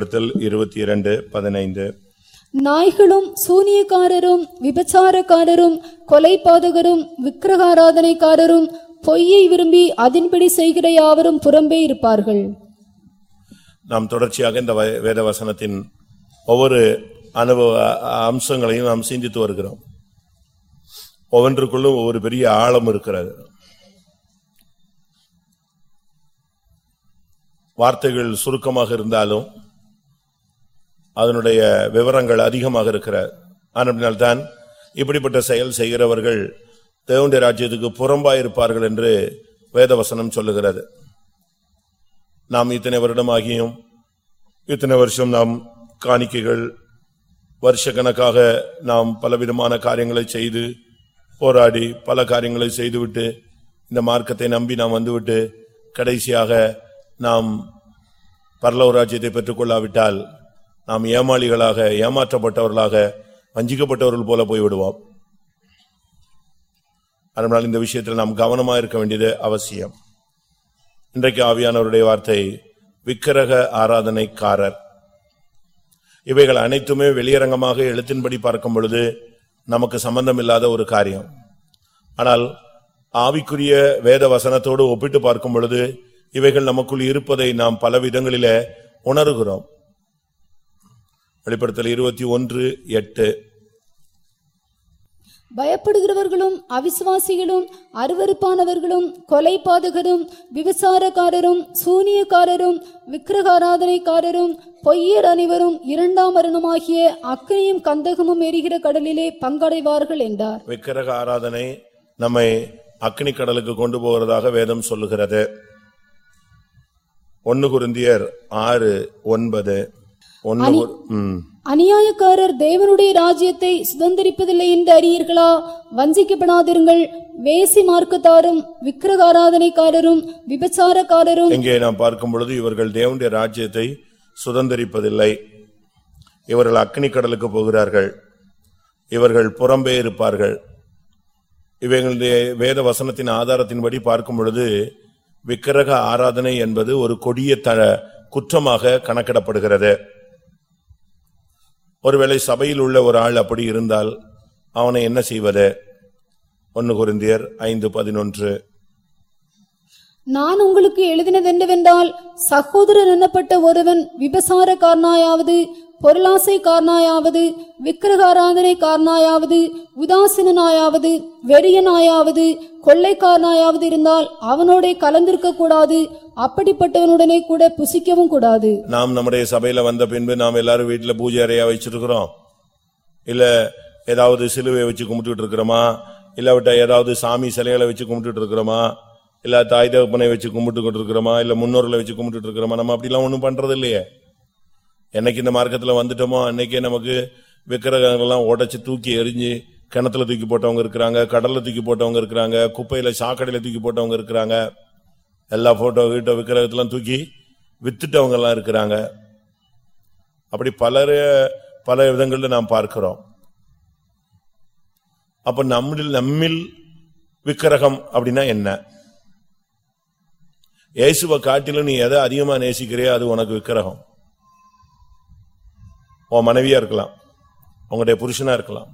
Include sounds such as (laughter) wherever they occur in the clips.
வெளிப்படுத்தல் இருபத்தி இரண்டு பதினைந்து. நாய்களும் சூனியக்காரரும் விபச்சாரக்காரரும் கொலைபாதகரும் விக்கிரகாராதனைக்காரரும் பொய்யை விரும்பி அதின்படி செய்கிற யாவரும் புறம்பே இருப்பார்கள். நாம் தொடர்ச்சியாக இந்த வேத வசனத்தின் ஒவ்வொரு அனுபவ அம்சங்களையும் நாம் சிந்தித்து வருகிறோம். ஒவ்வொன்றுக்குள்ளும் ஒவ்வொரு பெரிய ஆழம் இருக்கிறது. வார்த்தைகள் சுருக்கமாக இருந்தாலும் அதனுடைய விவரங்கள் அதிகமாக இருக்கிறது ஆனபினால்தான் இப்படிப்பட்ட செயல் செய்கிறவர்கள் தேவனுடைய ராஜ்யத்துக்கு புறம்பாயிருப்பார்கள் என்று வேதவசனம் சொல்லுகிறது. நாம் இத்தனை வருடமாகியும் இத்தனை வருஷம் நாம் காணிக்கைகள் வருஷக்கணக்காக நாம் பலவிதமான காரியங்களை செய்து போராடி பல காரியங்களை செய்துவிட்டு இந்த மார்க்கத்தை நம்பி நாம் வந்துவிட்டு கடைசியாக நாம் பரலவராஜ்யத்தை பெற்றுக்கொள்ளாவிட்டால் நாம் ஏமாளிகளாக ஏமாற்றப்பட்டவர்களாக வஞ்சிக்கப்பட்டவர்கள் போல போய்விடுவோம். அதனால் இந்த விஷயத்தில் நாம் கவனமாக இருக்க வேண்டியது அவசியம். இன்றைக்கு ஆவியானவருடைய வார்த்தை விக்கிரக ஆராதனைக்காரர். இவைகள் அனைத்துமே வெளியரங்கமாக எழுத்தின்படி பார்க்கும் பொழுது நமக்கு சம்பந்தமில்லாத ஒரு காரியம். ஆனால் ஆவிக்குரிய வேத வசனத்தோடு ஒப்பிட்டு பார்க்கும் பொழுது இவைகள் நமக்குள் இருப்பதை நாம் பல விதங்களில உணர்கிறோம். வெளிப்படுத்தல் இருபத்தி ஒன்று எட்டு. பயப்படுகிறவர்களும் அவிசுவாசிகளும் அருவருப்பானவர்களும் கொலைபாதகரும் விபசாரக்காரரும் சூனியக்காரரும் விக்கிரகாராதனைக்காரரும் பொய்யர் அனைவரும் இரண்டாம் மரணமாகிய அக்கினியும் கந்தகமும் எரிகிற கடலிலே பங்கடைவார்கள் என்றார். விக்கிரக ஆராதனை நம்மை அக்னி கடலுக்கு கொண்டு போகிறதாக வேதம் சொல்லுகிறது. ஒன்னு குருந்தியர் ஆறு ஒன்பது. அநியாயக்காரர் தேவனுடைய ராஜ்யத்தை சுதந்திரிப்பதில்லை என்று அறியீர்களா? வஞ்சிக்கப்படாதிருங்கள். வேசி மார்க்கத்தாரும் விக்கிரகாராதனைக்காரரும் விபச்சாரக்காரரும் இங்கே நாம் பார்க்கும் பொழுது இவர்கள் தேவனுடைய ராஜ்யத்தை சுதந்தரிப்பதில்லை. இவர்கள் அக்னி கடலுக்கு போகிறார்கள். இவர்கள் புறம்பே இருப்பார்கள். இவங்களுடைய வேத வசனத்தின் ஆதாரத்தின்படி பார்க்கும் பொழுது விக்கிரக ஆராதனை என்பது ஒரு கொடிய குற்றமாக கணக்கிடப்படுகிறது. ஒருவேளை சபையில் உள்ள ஒரு ஆள் அப்படி இருந்தால் அவனை என்ன செய்வது? ஒன்னு குருந்தியர் ஐந்து பதினொன்று. நான் உங்களுக்கு எழுதினது என்னவென்றால் சகோதரர் எனப்பட்ட ஒருவன் விபசாரக்காரனாயாவது பொருளாசைக்காரனாயாவது விக்கிரகாராதனைக்காரனாயாவது உதாசீனாயாவது வெறியனாயாவது கொள்ளைக்காரனாயாவது இருந்தால் அவனோட கலந்திருக்க கூடாது அப்படிப்பட்டவனுடனே கூட புசிக்கவும் கூடாது. நாம் நம்முடைய சபையில வந்த பின்பு நாம் எல்லாரும் வீட்டுல பூஜை அறையா வச்சிருக்கிறோம். இல்ல ஏதாவது சிலுவை வச்சு கும்பிட்டு இருக்கிறோமா? இல்லாவிட்ட ஏதாவது சாமி சிலைகளை வச்சு கும்பிட்டு இருக்கிறோமா? இல்ல தாய் தகப்பனை வச்சு கும்பிட்டு இருக்கிறோமா இல்ல முன்னோர்களை வச்சு கும்பிட்டு இருக்கிறோமா? நம்ம அப்படிலாம் ஒண்ணும் பண்றது இல்லையே என்னைக்கு இந்த மார்க்கத்தில் வந்துட்டோமோ அன்னைக்கே நமக்கு விக்கிரகங்கள்லாம் உடச்சி தூக்கி எரிஞ்சு கிணத்துல தூக்கி போட்டவங்க இருக்கிறாங்க கடலில் தூக்கி போட்டவங்க இருக்கிறாங்க குப்பையில் சாக்கடையில் தூக்கி போட்டவங்க இருக்கிறாங்க. எல்லா போட்டோ வீட்டோ விக்கிரகத்தெல்லாம் தூக்கி வித்துட்டவங்கெல்லாம் இருக்கிறாங்க. அப்படி பலர பல விதங்களில் நாம் பார்க்கிறோம். அப்போ நம்மில் நம்மில் விக்கிரகம் அப்படின்னா என்ன? இயேசுவை காட்டிலும் நீ எதை அதிகமாக நேசிக்கிறியோ அது உனக்கு விக்கிரகம். உன் மனைவியா இருக்கலாம். உங்களுடைய புருஷனா இருக்கலாம்.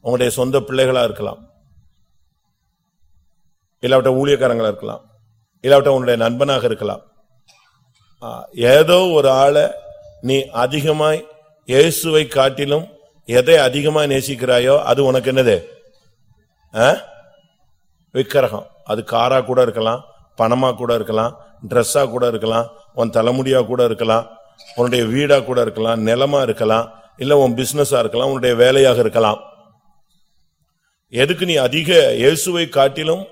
உங்களுடைய சொந்த பிள்ளைகளா இருக்கலாம். இல்லாவிட்ட ஊழியக்காரங்களா இருக்கலாம். இல்லாவிட்ட உன்னுடைய நண்பனாக இருக்கலாம். ஏதோ ஒரு ஆளை நீ அதிகமாய் இயேசுவை காட்டிலும் எதை அதிகமாக நேசிக்கிறாயோ அது உனக்கு என்னது? ஆ? விக்கிரகம். அது காரா கூட இருக்கலாம் பணமா கூட இருக்கலாம் ட்ரெஸ்ஸா கூட இருக்கலாம் உன் தலைமுடியா கூட இருக்கலாம். உன்னுடைய வீடா கூட இருக்கலாம் நிலமா இருக்கலாம் இல்ல உன் பிசினஸா இருக்கலாம் உன்னுடைய வேலையாக இருக்கலாம். எதுக்கு நீ அதிக இயேசுவை காட்டிலும்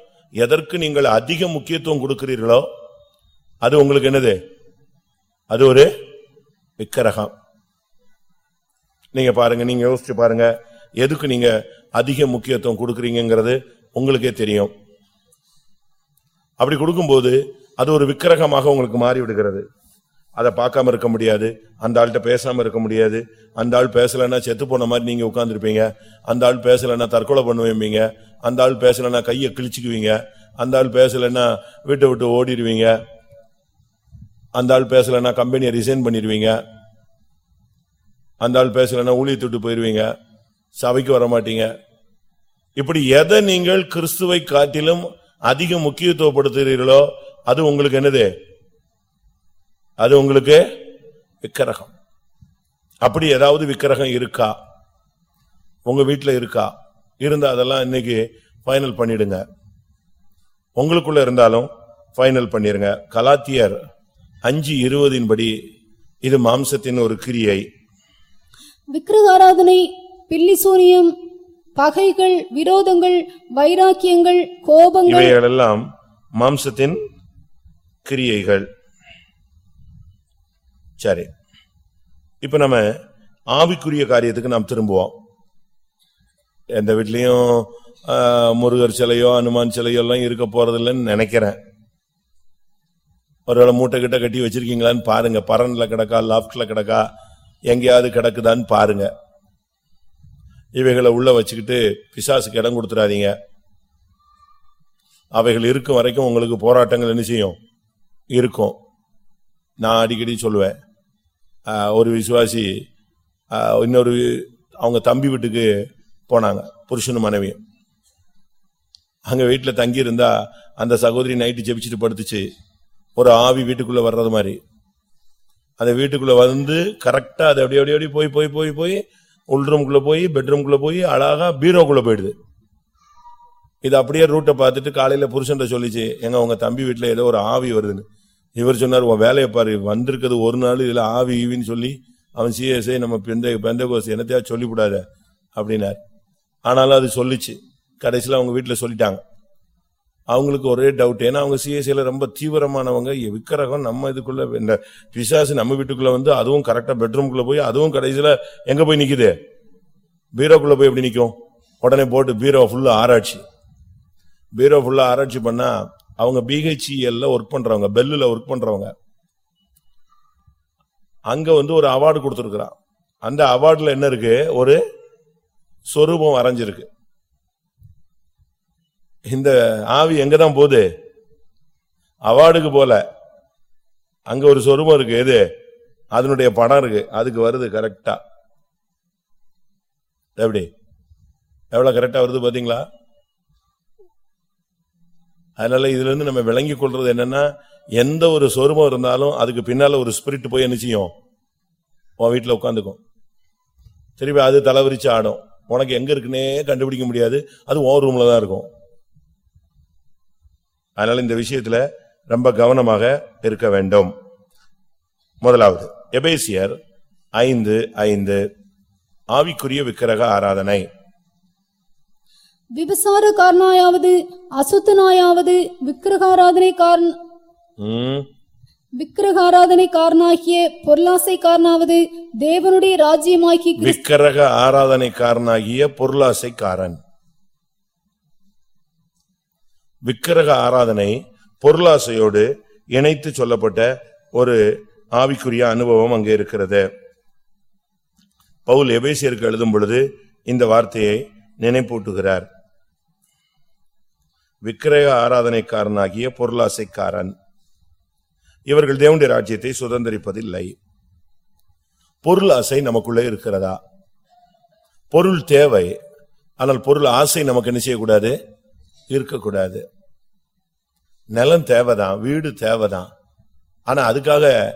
எதற்கு நீங்கள் அதிக முக்கியத்துவம் கொடுக்கிறீர்களோ அது உங்களுக்கு என்னது? அது ஒரு விக்கிரகம் நீங்க பாருங்க நீங்க யோசிச்சு பாருங்க எதுக்கு நீங்க அதிக முக்கியத்துவம் கொடுக்கறீங்கிறது உங்களுக்கே தெரியும். அப்படி கொடுக்கும்போது அது ஒரு விக்கிரகமாக உங்களுக்கு மாறிவிடுகிறது. அதை பார்க்காம இருக்க முடியாது. அந்த ஆள்கிட்ட பேசாம இருக்க முடியாது. அந்த ஆள் பேசலைன்னா செத்து போன மாதிரி நீங்க உட்காந்துருப்பீங்க அந்த ஆள் பேசலைன்னா தற்கொலை பண்ணுவீங்க. அந்த ஆள் பேசலைன்னா கையை கிழிச்சுக்குவீங்க. அந்த ஆள் பேசலைன்னா வீட்டை விட்டு ஓடிடுவீங்க. அந்த ஆள் பேசலைன்னா கம்பெனியை ரிசைன் பண்ணிடுவீங்க. அந்த ஆள் பேசலன்னா ஊழியத்துட்டு போயிடுவீங்க. சபைக்கு வர மாட்டீங்க இப்படி எதை நீங்கள் கிறிஸ்துவை காட்டிலும் அதிக முக்கியத்துவப்படுத்துகிறீர்களோ அது உங்களுக்கு என்னது? அது உங்களுக்கு விக்கிரகம். அப்படி ஏதாவது விக்கிரகம் இருக்கா? உங்க வீட்ல இருக்கா? இருந்தா அதெல்லாம் இன்னைக்கு ஃபைனல் பண்ணிடுங்க. உங்களுக்குள்ள இருந்தாலும் ஃபைனல் பண்ணிருங்க. கலாத்தியர் அஞ்சு இருபதின் படி இது மாம்சத்தின் ஒரு கிரியை. விக்கிரகாராதனை பில்லிசூனியம் பகைகள் விரோதங்கள் வைராக்கியங்கள் கோபங்கள் இவைகளெல்லாம் மாம்சத்தின் கிரியைகள். சரி. இப்ப நம்ம ஆவிக்குரிய காரியத்துக்கு நாம் திரும்புவோம். எந்த வீட்லயும் முருகர் சிலையோ அனுமான் சிலையோ எல்லாம் இருக்க போறதில்லைன்னு நினைக்கிறேன். ஒருவேளை மூட்டை கிட்ட கட்டி வச்சிருக்கீங்களான்னு பாருங்க. பரன்ல கிடக்கா லாப்ட்ல கிடக்கா எங்கேயாவது கிடக்குதான்னு பாருங்க. இவைகளை உள்ள வச்சுக்கிட்டு பிசாசுக்கு இடம் கொடுத்துறாதீங்க அவைகள் இருக்கும் வரைக்கும் உங்களுக்கு போராட்டங்கள் என்ன செய்யும்? இருக்கும். நான் அடிக்கடி சொல்லுவேன். ஒரு விசுவாசி இன்னொரு அவங்க தம்பி வீட்டுக்கு போனாங்க புருஷனும் மனைவியும். அங்க வீட்டில் தங்கி இருந்தா அந்த சகோதரி நைட்டு ஜெபிச்சுட்டு படுத்துச்சு. ஒரு ஆவி வீட்டுக்குள்ள வர்றது மாதிரி. அந்த வீட்டுக்குள்ள வந்து கரெக்டா அது அப்படியே அப்படியே அப்படியே போய் போய் போய் போய் உள்ரூம்குள்ள போய் பெட்ரூம்குள்ள போய் அழகா பீரோக்குள்ள போயிடுது. இது அப்படியே ரூட்டை பார்த்துட்டு காலையில புருஷன்ட்ட சொல்லிச்சு எங்க உங்க தம்பி வீட்டுல ஏதோ ஒரு ஆவி வருதுன்னு. இவர் சொன்னார் உன் வேலையை பாரு வந்திருக்கிறது ஒரு நாள் இதுல ஆவி ஈவின்னு சொல்லி அவன் சிஎஸ்ஐ நம்ம பெந்த பெந்த கோஸ் என்னத்தையா சொல்லிவிடாத அப்படின்னார். ஆனாலும் அது சொல்லிச்சு. கடைசியில் அவங்க வீட்டில் சொல்லிட்டாங்க. அவங்களுக்கு ஒரே டவுட் ஏன்னா அவங்க சிஎஸ்சியில் ரொம்ப தீவிரமானவங்க. விக்கிரகம் நம்ம இதுக்குள்ள இந்த பிசாசு நம்ம வீட்டுக்குள்ள வந்து அதுவும் கரெக்டாக பெட்ரூம்குள்ளே போய் அதுவும் கடைசியில் எங்கே போய் நிற்குது பீரோக்குள்ளே போய் எப்படி நிற்கும் உடனே போட்டு பீரோ ஃபுல்லாக ஆராய்ச்சி. பீரோ ஃபுல்லாக ஆராய்ச்சி பண்ணால் அவங்க பிஹெச்இஎல்ல ஒர்க் பண்றவங்க பெல்லுல ஒர்க் பண்றவங்க. அங்க வந்து ஒரு அவார்டு கொடுத்துருக்குறான். அந்த அவார்டுல என்ன இருக்கு? ஒரு சொரூபம் வரைஞ்சிருக்கு இந்த ஆவி எங்கதான் போகுது? அவார்டுக்கு போல. அங்க ஒரு சொரூபம் இருக்கு. எது? அதனுடைய படம் இருக்கு. அதுக்கு வருது கரெக்டா எப்படி? எவ்வளவு கரெக்டா வருது பாத்தீங்களா அதனால இதுல இருந்து நம்ம விளங்கி கொள்றது என்னன்னா எந்த ஒரு சொருமம் இருந்தாலும் அதுக்கு பின்னால ஒரு ஸ்பிரிட் போய் என்ன செய்யும்? உன் வீட்டில் உட்காந்துக்கும். திருப்பி அது தலைவரிச்சு ஆடும். உனக்கு எங்க இருக்குன்னே கண்டுபிடிக்க முடியாது. அது உன் ரூம்ல தான் இருக்கும். அதனால இந்த விஷயத்துல ரொம்ப கவனமாக இருக்க வேண்டும். முதலாவது எபேசியர் ஐந்து ஐந்து ஆவிக்குரிய விக்கிரக ஆராதனை. விபசாரக்காரனாயாவது அசுத்தனாயாவது விக்கிரகாராதனைக்காரன் ம், விக்கிரகாராதனைக்காரனாகிய பொருளாசைக்காரனாவது தேவனுடைய ராஜ்யமாக்கி கிறிஸ்து- விக்கிரக ஆராதனைக்காரனாகிய பொருளாசைக்காரன். விக்கிரக ஆராதனை பொருளாசையோடு இணைத்து சொல்லப்பட்ட ஒரு ஆவிக்குரிய அனுபவம் அங்கே இருக்கிறது. பவுல் எபேசியருக்கு எழுதும் பொழுது இந்த வார்த்தையை நினைப்பூட்டுகிறார். விக்கிரக ஆராதனைக்காரனாகிய பொருளாசைக்காரன். இவர்கள் தேவனுடைய ராஜ்யத்தை சுதந்திரிப்பதில்லை. பொருள் ஆசை நமக்குள்ளே இருக்கிறதா? பொருள் தேவை. ஆனால் பொருள் ஆசை நமக்கு என்ன செய்யக்கூடாது? இருக்கக்கூடாது. நிலம் தேவைதான் வீடு தேவைதான். ஆனா அதுக்காக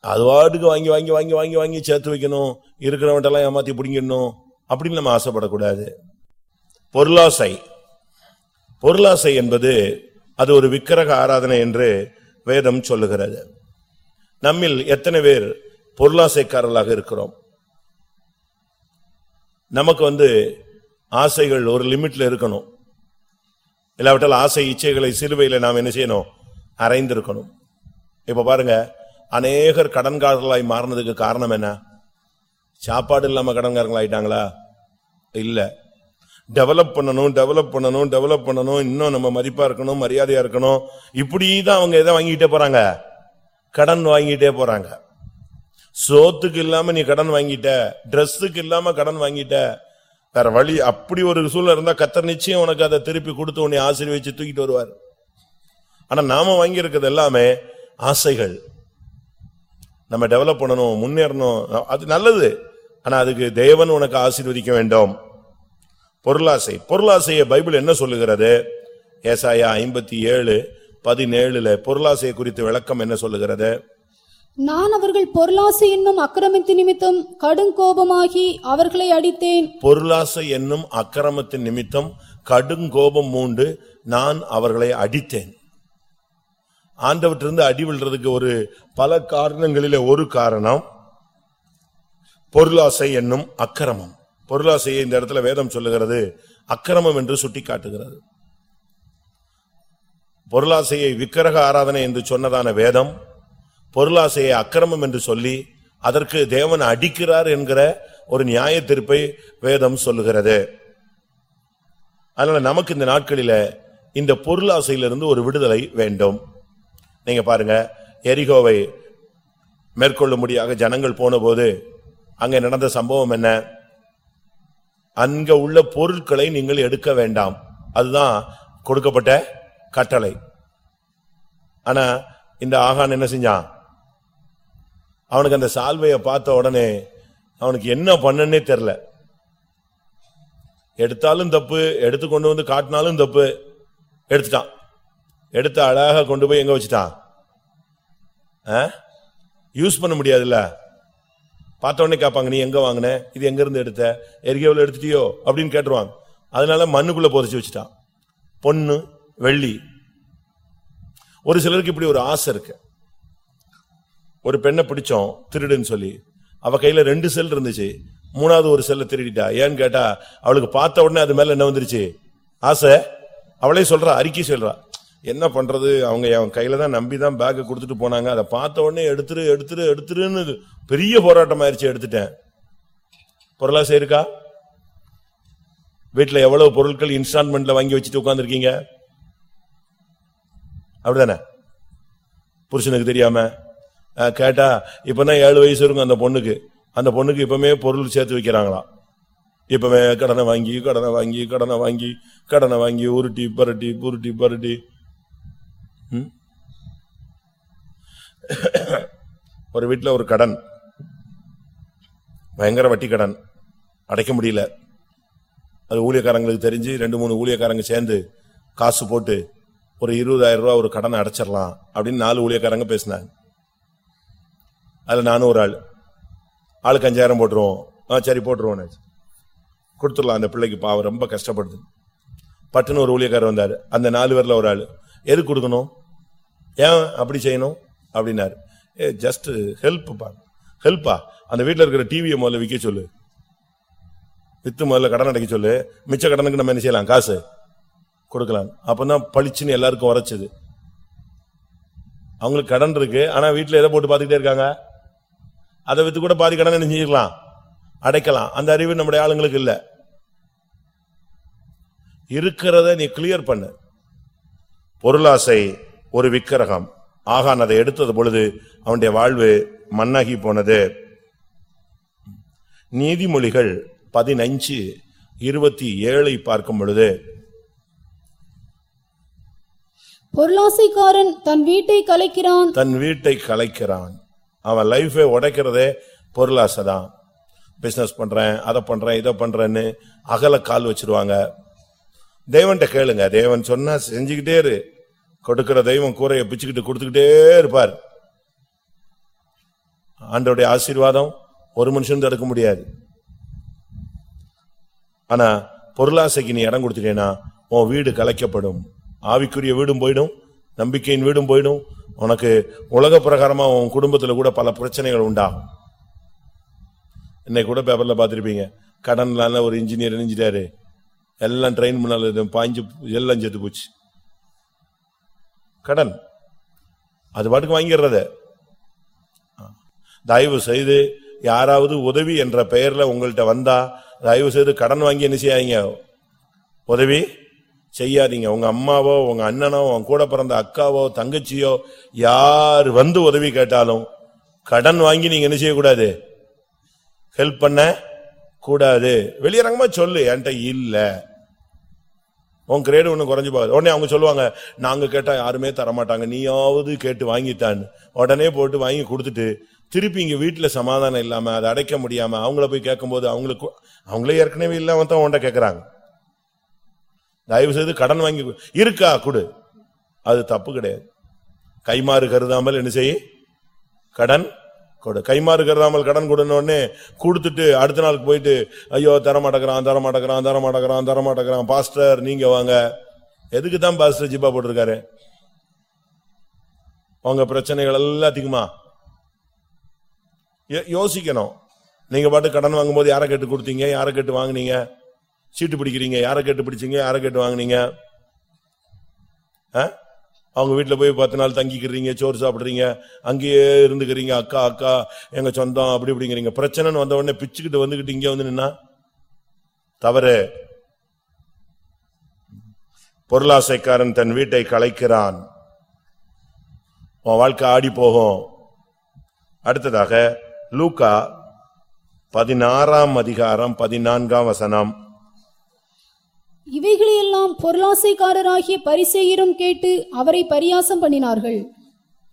அது வாட்டுக்கு வாங்கி வாங்கி வாங்கி வாங்கி வாங்கி சேர்த்து வைக்கணும். இருக்கிறவன்ட்டெல்லாம் ஏமாத்தி பிடிங்கிடணும். அப்படின்னு நம்ம ஆசைப்படக்கூடாது. பொருளாசை. பொருளாசை என்பது அது ஒரு விக்கிரக ஆராதனை என்று வேதம் சொல்லுகிறது. நம்மில் எத்தனை பேர் பொருளாசைக்காரர்களாக இருக்கிறோம்? நமக்கு வந்து ஆசைகள் ஒரு லிமிட்ல இருக்கணும். இல்லாவிட்டால் ஆசை இச்சைகளை சிலுவையில் நாம் என்ன செய்யணும்? அரைந்திருக்கணும். இப்ப பாருங்க அநேகர் கடன்காரர்களாய் மாறினதுக்கு காரணம் என்ன? சாப்பாடு இல்லாம கடன்காரங்களா ஆயிட்டாங்களா டெவலப் பண்ணணும் டெவலப் பண்ணணும் டெவலப் பண்ணணும். இன்னும் நம்ம மதிப்பா இருக்கணும் மரியாதையா இருக்கணும். இப்படி தான் அவங்க எதை வாங்கிட்டே போறாங்க? கடன் வாங்கிட்டே போறாங்க. சோத்துக்கு இல்லாம நீ கடன் வாங்கிட்ட ட்ரெஸ்ஸுக்கு இல்லாம கடன் வாங்கிட்ட வேற வழி அப்படி ஒரு சூழ்நிலை இருந்தா கத்தர் நிச்சயம் உனக்கு அதை திருப்பி கொடுத்து உன்னை ஆசீர்வச்சு தூக்கிட்டு வருவார். ஆனா நாம வாங்கி இருக்கிறது எல்லாமே ஆசைகள். நம்ம டெவலப் பண்ணணும் முன்னேறணும். அது நல்லது. ஆனா அதுக்கு தேவன் உனக்கு ஆசீர்வதிக்க வேண்டும். பொருளாசை. பொருளாசையை பைபிள் என்ன சொல்லுகிறது? ஏசாயா ஐம்பத்தி ஏழு பதினேழுல பொருளாசையை குறித்து விளக்கம் என்ன சொல்லுகிறது? நான் அவர்கள் பொருளாசை என்னும் அக்கிரமத்து நிமித்தம் கடும் கோபமாகி அவர்களை அடித்தேன். பொருளாசை என்னும் அக்கிரமத்தின் நிமித்தம் கடுங்கோபம் மூண்டு நான் அவர்களை அடித்தேன். ஆண்டவற்றிலிருந்து அடி விழுறதுக்கு ஒரு பல காரணங்களிலே ஒரு காரணம் பொருளாசை என்னும் அக்கிரமம். பொருளாசையை இந்த இடத்துல வேதம் சொல்லுகிறது அக்கிரமம் என்று சுட்டிக்காட்டுகிறது. பொருளாசையை விக்கிரக ஆராதனை என்று சொன்னதான வேதம் பொருளாசையை அக்கிரமம் என்று சொல்லி அதற்கு தேவன் அடிக்கிறார் என்கிற ஒரு நியாய தீர்ப்பை வேதம் சொல்லுகிறது. அதனால நமக்கு இந்த நாட்களில இந்த பொருளாசையிலிருந்து ஒரு விடுதலை வேண்டும். நீங்க பாருங்க எரிகோவை மேற்கொள்ளும்படியாக ஜனங்கள் போன போது அங்கே நடந்த சம்பவம் என்ன? அங்க உள்ள பொருட்களை நீங்கள் எடுக்க வேண்டாம். அதுதான் கொடுக்கப்பட்ட கட்டளை. ஆனா இந்த ஆகான் என்ன செஞ்சான்? அவனுக்கு அந்த சால்வையை பார்த்த உடனே அவனுக்கு என்ன பண்ணனே தெரியல. எடுத்தாலும் தப்பு எடுத்து கொண்டு வந்து காட்டினாலும் தப்பு எடுத்துட்டான். எடுத்து அழகாக கொண்டு போய் எங்க வச்சுட்டான்? யூஸ் பண்ண முடியாதுல்ல? பார்த்த உடனே கேட்பாங்க நீ எங்க வாங்கின? இது எங்க இருந்து எடுத்த எரிகேவில் எடுத்துட்டியோ? அப்படின்னு கேட்டுருவாங்க. அதனால மண்ணுக்குள்ள புதைச்சு வச்சுட்டான். பொண்ணு வெள்ளி. ஒரு சிலருக்கு இப்படி ஒரு ஆசை இருக்கு. ஒரு பெண்ணை பிடிச்சோம் திருடுன்னு சொல்லி. அவ கையில ரெண்டு செல் இருந்துச்சு. மூணாவது ஒரு செல்ல திருடிட்டா. ஏன்னு கேட்டா அவளுக்கு பார்த்த உடனே அது மேல என்ன வந்துருச்சு? ஆசை. அவளே சொல்றா அறிக்கை சொல்றா. என்ன பண்றது? அவங்க அவன் கையில தான் நம்பி தான் பேக்கை கொடுத்துட்டு போனாங்க. அதை பார்த்த உடனே எடுத்துரு எடுத்துரு எடுத்துருன்னு பெரிய போராட்டம் ஆயிடுச்சு எடுத்துட்டேன். பொருளாசை இருக்கா வீட்டில் எவ்வளவு பொருட்கள் இன்ஸ்டால்மெண்ட்ல வாங்கி வச்சுட்டு உட்காந்துருக்கீங்க அப்படிதானே? புருஷனுக்கு தெரியாம. கேட்டா இப்பதான் ஏழு வயசு இருக்கும் அந்த பொண்ணுக்கு. அந்த பொண்ணுக்கு இப்பவுமே பொருள் சேர்த்து வைக்கிறாங்களாம். இப்பவே கடனை வாங்கி கடனை வாங்கி கடனை வாங்கி கடனை வாங்கி உருட்டி பரட்டி புருட்டி பரட்டி. ம்? ஒரு வீட்டில் ஒரு கடன். பயங்கர வட்டி கடன். அடைக்க முடியல. அது ஊழியக்காரங்களுக்கு தெரிஞ்சு ரெண்டு மூணு ஊழியக்காரங்க சேர்ந்து காசு போட்டு ஒரு இருபதாயிரம் ரூபா ஒரு கடனை அடைச்சிடலாம் அப்படின்னு நாலு ஊழியக்காரங்க பேசினாங்க. அதில் நானும் ஒரு ஆள். ஆளுக்கு அஞ்சாயிரம் போட்டுருவோம். ஆ சரி போட்டுருவோம் கொடுத்துடலாம் அந்த பிள்ளைக்கு பாவம் ரொம்ப கஷ்டப்படுது. பட்டுன்னு ஒரு ஊழியக்காரர் வந்தார். அந்த நாலு பேரில் ஒரு ஆள். எது கொடுக்கணும்? ஏன் அப்படி செய்யணும்? அப்படின்னாரு. ஏ ஜஸ்ட் ஹெல்ப்புப்பா ஹெல்ப்பா அந்த வீட்டில் இருக்கிற டிவியை முதல்ல விற்க சொல்லு. வித்து முதல்ல கடன் அடைக்க சொல்லு. மிச்ச கடனுக்கு நம்ம என்ன செய்யலாம்? காசு கொடுக்கலாம். அப்பதான் பளிச்சுன்னு எல்லாருக்கும் உரைச்சது. அவங்களுக்கு கடன் இருக்கு. ஆனா வீட்டில் எதை போட்டு பார்த்துக்கிட்டே இருக்காங்க? அதை வித்து கூட பாதி கடன் என்ன செஞ்சிடலாம் அடைக்கலாம். அந்த அறிவு நம்முடைய ஆளுங்களுக்கு இல்லை. இருக்கிறத நீ கிளியர் பண்ணு. பொருளாசை ஒரு விக்கிரகம். ஆகான் அதை எடுத்தது பொழுது அவனுடைய வாழ்வு மண்ணாகி போனது. நீதிமொழிகள் பதினஞ்சு இருபத்தி ஏழை பார்க்கும் பொழுது பொருளாசைக்காரன் தன் வீட்டை கலைக்கிறான். தன் வீட்டை கலைக்கிறான். அவன் லைஃபை உடைக்கிறதே பொருளாசை தான் பிசினஸ் பண்றேன் அதை பண்றேன் இதை பண்றேன்னு அகல கால் வச்சிருவாங்க. தேவன்கிட்ட கேளுங்க. தேவன் சொன்னா செஞ்சுக்கிட்டே இரு. கொடுக்கிற தெய்வம் கூரையை பிச்சுக்கிட்டு கொடுத்துக்கிட்டே இருப்பார். ஆண்டவருடைய ஆசீர்வாதம் ஒரு மனுஷன் தடுக்க முடியாது. ஆனா பொருளாசைக்கு நீ இடம் கொடுத்துட்டேனா உன் வீடு கலைக்கப்படும். ஆவிக்குரிய வீடும் போயிடும் நம்பிக்கையின் வீடும் போயிடும். உனக்கு உலக பிரகாரமா உன் குடும்பத்துல கூட பல பிரச்சனைகள் உண்டாகும். இன்னைக்கு கூட பேப்பர்ல பார்த்திருப்பீங்க. கடன்லான ஒரு இன்ஜினியர் இணைஞ்சிட்டாரு. எல்லாம் ட்ரெயின் பண்ணால பாய்ஞ்சு எல்லாம் செத்து போச்சு. கடன். அது பாட்டுக்கு வாங்கிடுறத. தயவு செய்து யாராவது உதவி என்ற பெயர்ல உங்கள்கிட்ட வந்தா தயவு செய்து கடன் வாங்கி என்ன செய்யாதீங்க? உதவி செய்யாதீங்க. உங்க அம்மாவோ உங்க அண்ணனோ உங்க கூட பிறந்த அக்காவோ தங்கச்சியோ யார் வந்து உதவி கேட்டாலும் கடன் வாங்கி நீங்க என்ன செய்யக்கூடாது? ஹெல்ப் பண்ண கூடாது. வெளியரங்கமா சொல்லு. என்கிட்ட இல்ல. உன் கிரேடு ஒன்று குறைஞ்சு போகாது. உடனே அவங்க சொல்லுவாங்க நாங்க கேட்டா யாருமே தரமாட்டாங்க. நீயாவது கேட்டு வாங்கித்தான்னு உடனே போட்டு வாங்கி கொடுத்துட்டு திருப்பி இங்க வீட்டுல சமாதானம் இல்லாம அதை அடைக்க முடியாம அவங்கள போய் கேட்கும்போது அவங்களுக்கு அவங்களே ஏற்கனவே இல்லாம தான் உன்கிட்ட கேட்குறாங்க தயவு செய்து கடன் வாங்கி இருக்கா கொடு. அது தப்பு கிடையாது. கைமாறு கருதாமல் என்ன செய்ய? கடன் கொடு. கைமாறு கருதாமல் கடன் கொடுன கொடுத்துட்டு அடுத்த நாளுக்கு போயிட்டு ஐயோ தர மாட்டேங்கிறான் தர மாட்டேங்கிறான் பாஸ்டர் நீங்க வாங்க. எதுக்கு தான் பாஸ்டர் ஜிப்பா போட்டிருக்காரு? உங்க பிரச்சனைகள் எல்லாத்துக்குமா யோசிக்கணும். நீங்க பாட்டு கடன் வாங்கும்போது யாரை கேட்டு கொடுத்தீங்க? யாரை கேட்டு வாங்குனீங்க? சீட்டு பிடிக்கிறீங்க. யாரை கேட்டு பிடிச்சீங்க? யாரை கேட்டு வாங்குனீங்க? ஆ? அவங்க வீட்டில் போய் பத்து நாள் தங்கிக்கிறீங்க சோறு சாப்பிட்றீங்க அங்கேயே இருந்துக்கிறீங்க அக்கா அக்கா எங்க சொந்தம் அப்படி இப்படிங்கிறீங்க. பிரச்சனைன்னு வந்த உடனே பிச்சுக்கிட்டு வந்துகிட்டு இங்கே வந்து நின்னா? தவறு. பொருளாசைக்காரன் தன் வீட்டை கலைக்கிறான். உன் வாழ்க்கை ஆடி போகும் அடுத்ததாக லூக்கா பதினாறாம் அதிகாரம் பதினான்காம் வசனம். இவைகளையெல்லாம் பொருளாசைக்காரராகிய பரிசேயரும் கேட்டு அவரை பரியாசம் பண்ணினார்கள்.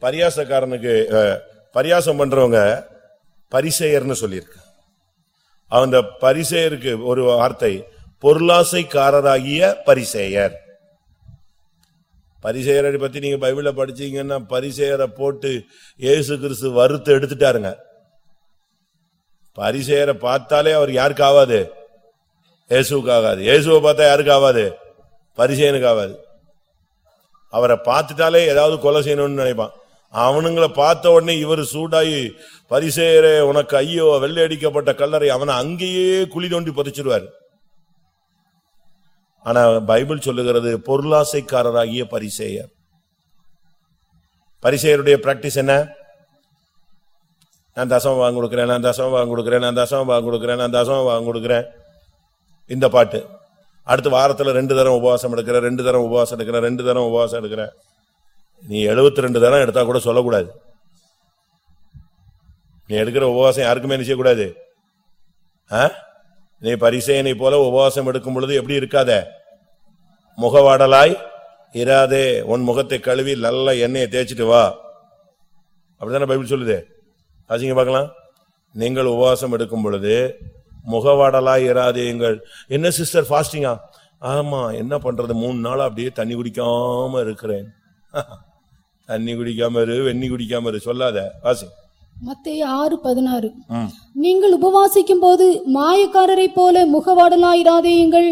பரியாசக்காரனுக்கு அஹ், பரியாசம் பண்றவங்க பரிசெயர்னு சொல்லியிருக்கு. அந்த பரிசெயருக்கு ஒரு வார்த்தை பொருளாசைக்காரராகிய பரிசேயர். பரிசெயரை பத்தி நீங்க பைபிள்ல படிச்சீங்கன்னா பரிசெயரை போட்டு இயேசு கிறிஸ்து வறுத்து எடுத்துட்டாருங்க. பரிசெயரை பார்த்தாலே அவர் யாருக்கு ஆகாது இயேசுவுக்கு ஆகாது இயேசுவை பார்த்தா யாருக்கு ஆகாது பரிசெயனுக்கு ஆகாது அவரை பார்த்துட்டாலே ஏதாவது கொலை செய்யணும்னு நினைப்பான். அவனுங்களை பார்த்த உடனே இவர் சூடாகி பரிசேர உனக்கு ஐயோ வெள்ளை அடிக்கப்பட்ட கல்லறை அவனை அங்கேயே குழி தோண்டி புதைச்சிருவார். ஆனா பைபிள் சொல்லுகிறது பொருளாசைக்காரராகிய பரிசேயர். பரிசேயருடைய பிராக்டிஸ் என்ன? நான் தசமம் வாங்க கொடுக்குறேன் நான் தசமம் வாங்க கொடுக்குறேன் நான் தசம் வாங்க கொடுக்குறேன் நான் தசமம் வாங்க கொடுக்குறேன். இந்த பாட்டு. அடுத்த வாரத்தில் ரெண்டு தரம் உபவாசம் எடுக்கிறேன் ரெண்டு தரம் உபவாசம் எடுக்கிறேன் ரெண்டு தரம் உபவாசம் எடுக்கிறேன் நீ எழுபத்தி ரெண்டு தரம் எடுத்தா கூட சொல்லக்கூடாது. நீ எடுக்கிற உபவாசம் யாருக்குமே நினைச்சக்கூடாது ஆ? நீ பரிசேனை போல உபவாசம் எடுக்கும் பொழுது எப்படி இருக்காத? முகவாடலாய் இராதே உன் முகத்தை கழுவி நல்ல எண்ணெயை தேய்ச்சிட்டு வா. அப்படிதானே பைபிள் சொல்லுது? வாசிங்க பார்க்கலாம். நீங்கள் உபவாசம் எடுக்கும் பொழுது முகவாடலாய் இராதேங்கள் என்ன சிஸ்டர் ஃபாஸ்டிங்கா ஆமா என்ன பண்றது? மூணு நாள் அப்படியே தண்ணி குடிக்காம இருக்கிறேன். (laughs) தண்ணி குடிக்காம இரு வெண்ணி குடிக்காம இரு சொல்லாத. வாசி. மத்தேயு ஆறு பதினாறு. நீங்கள் உபவாசிக்கும் போது மாயக்காரரைப் போல முகவாடலாயிராதேயுங்கள்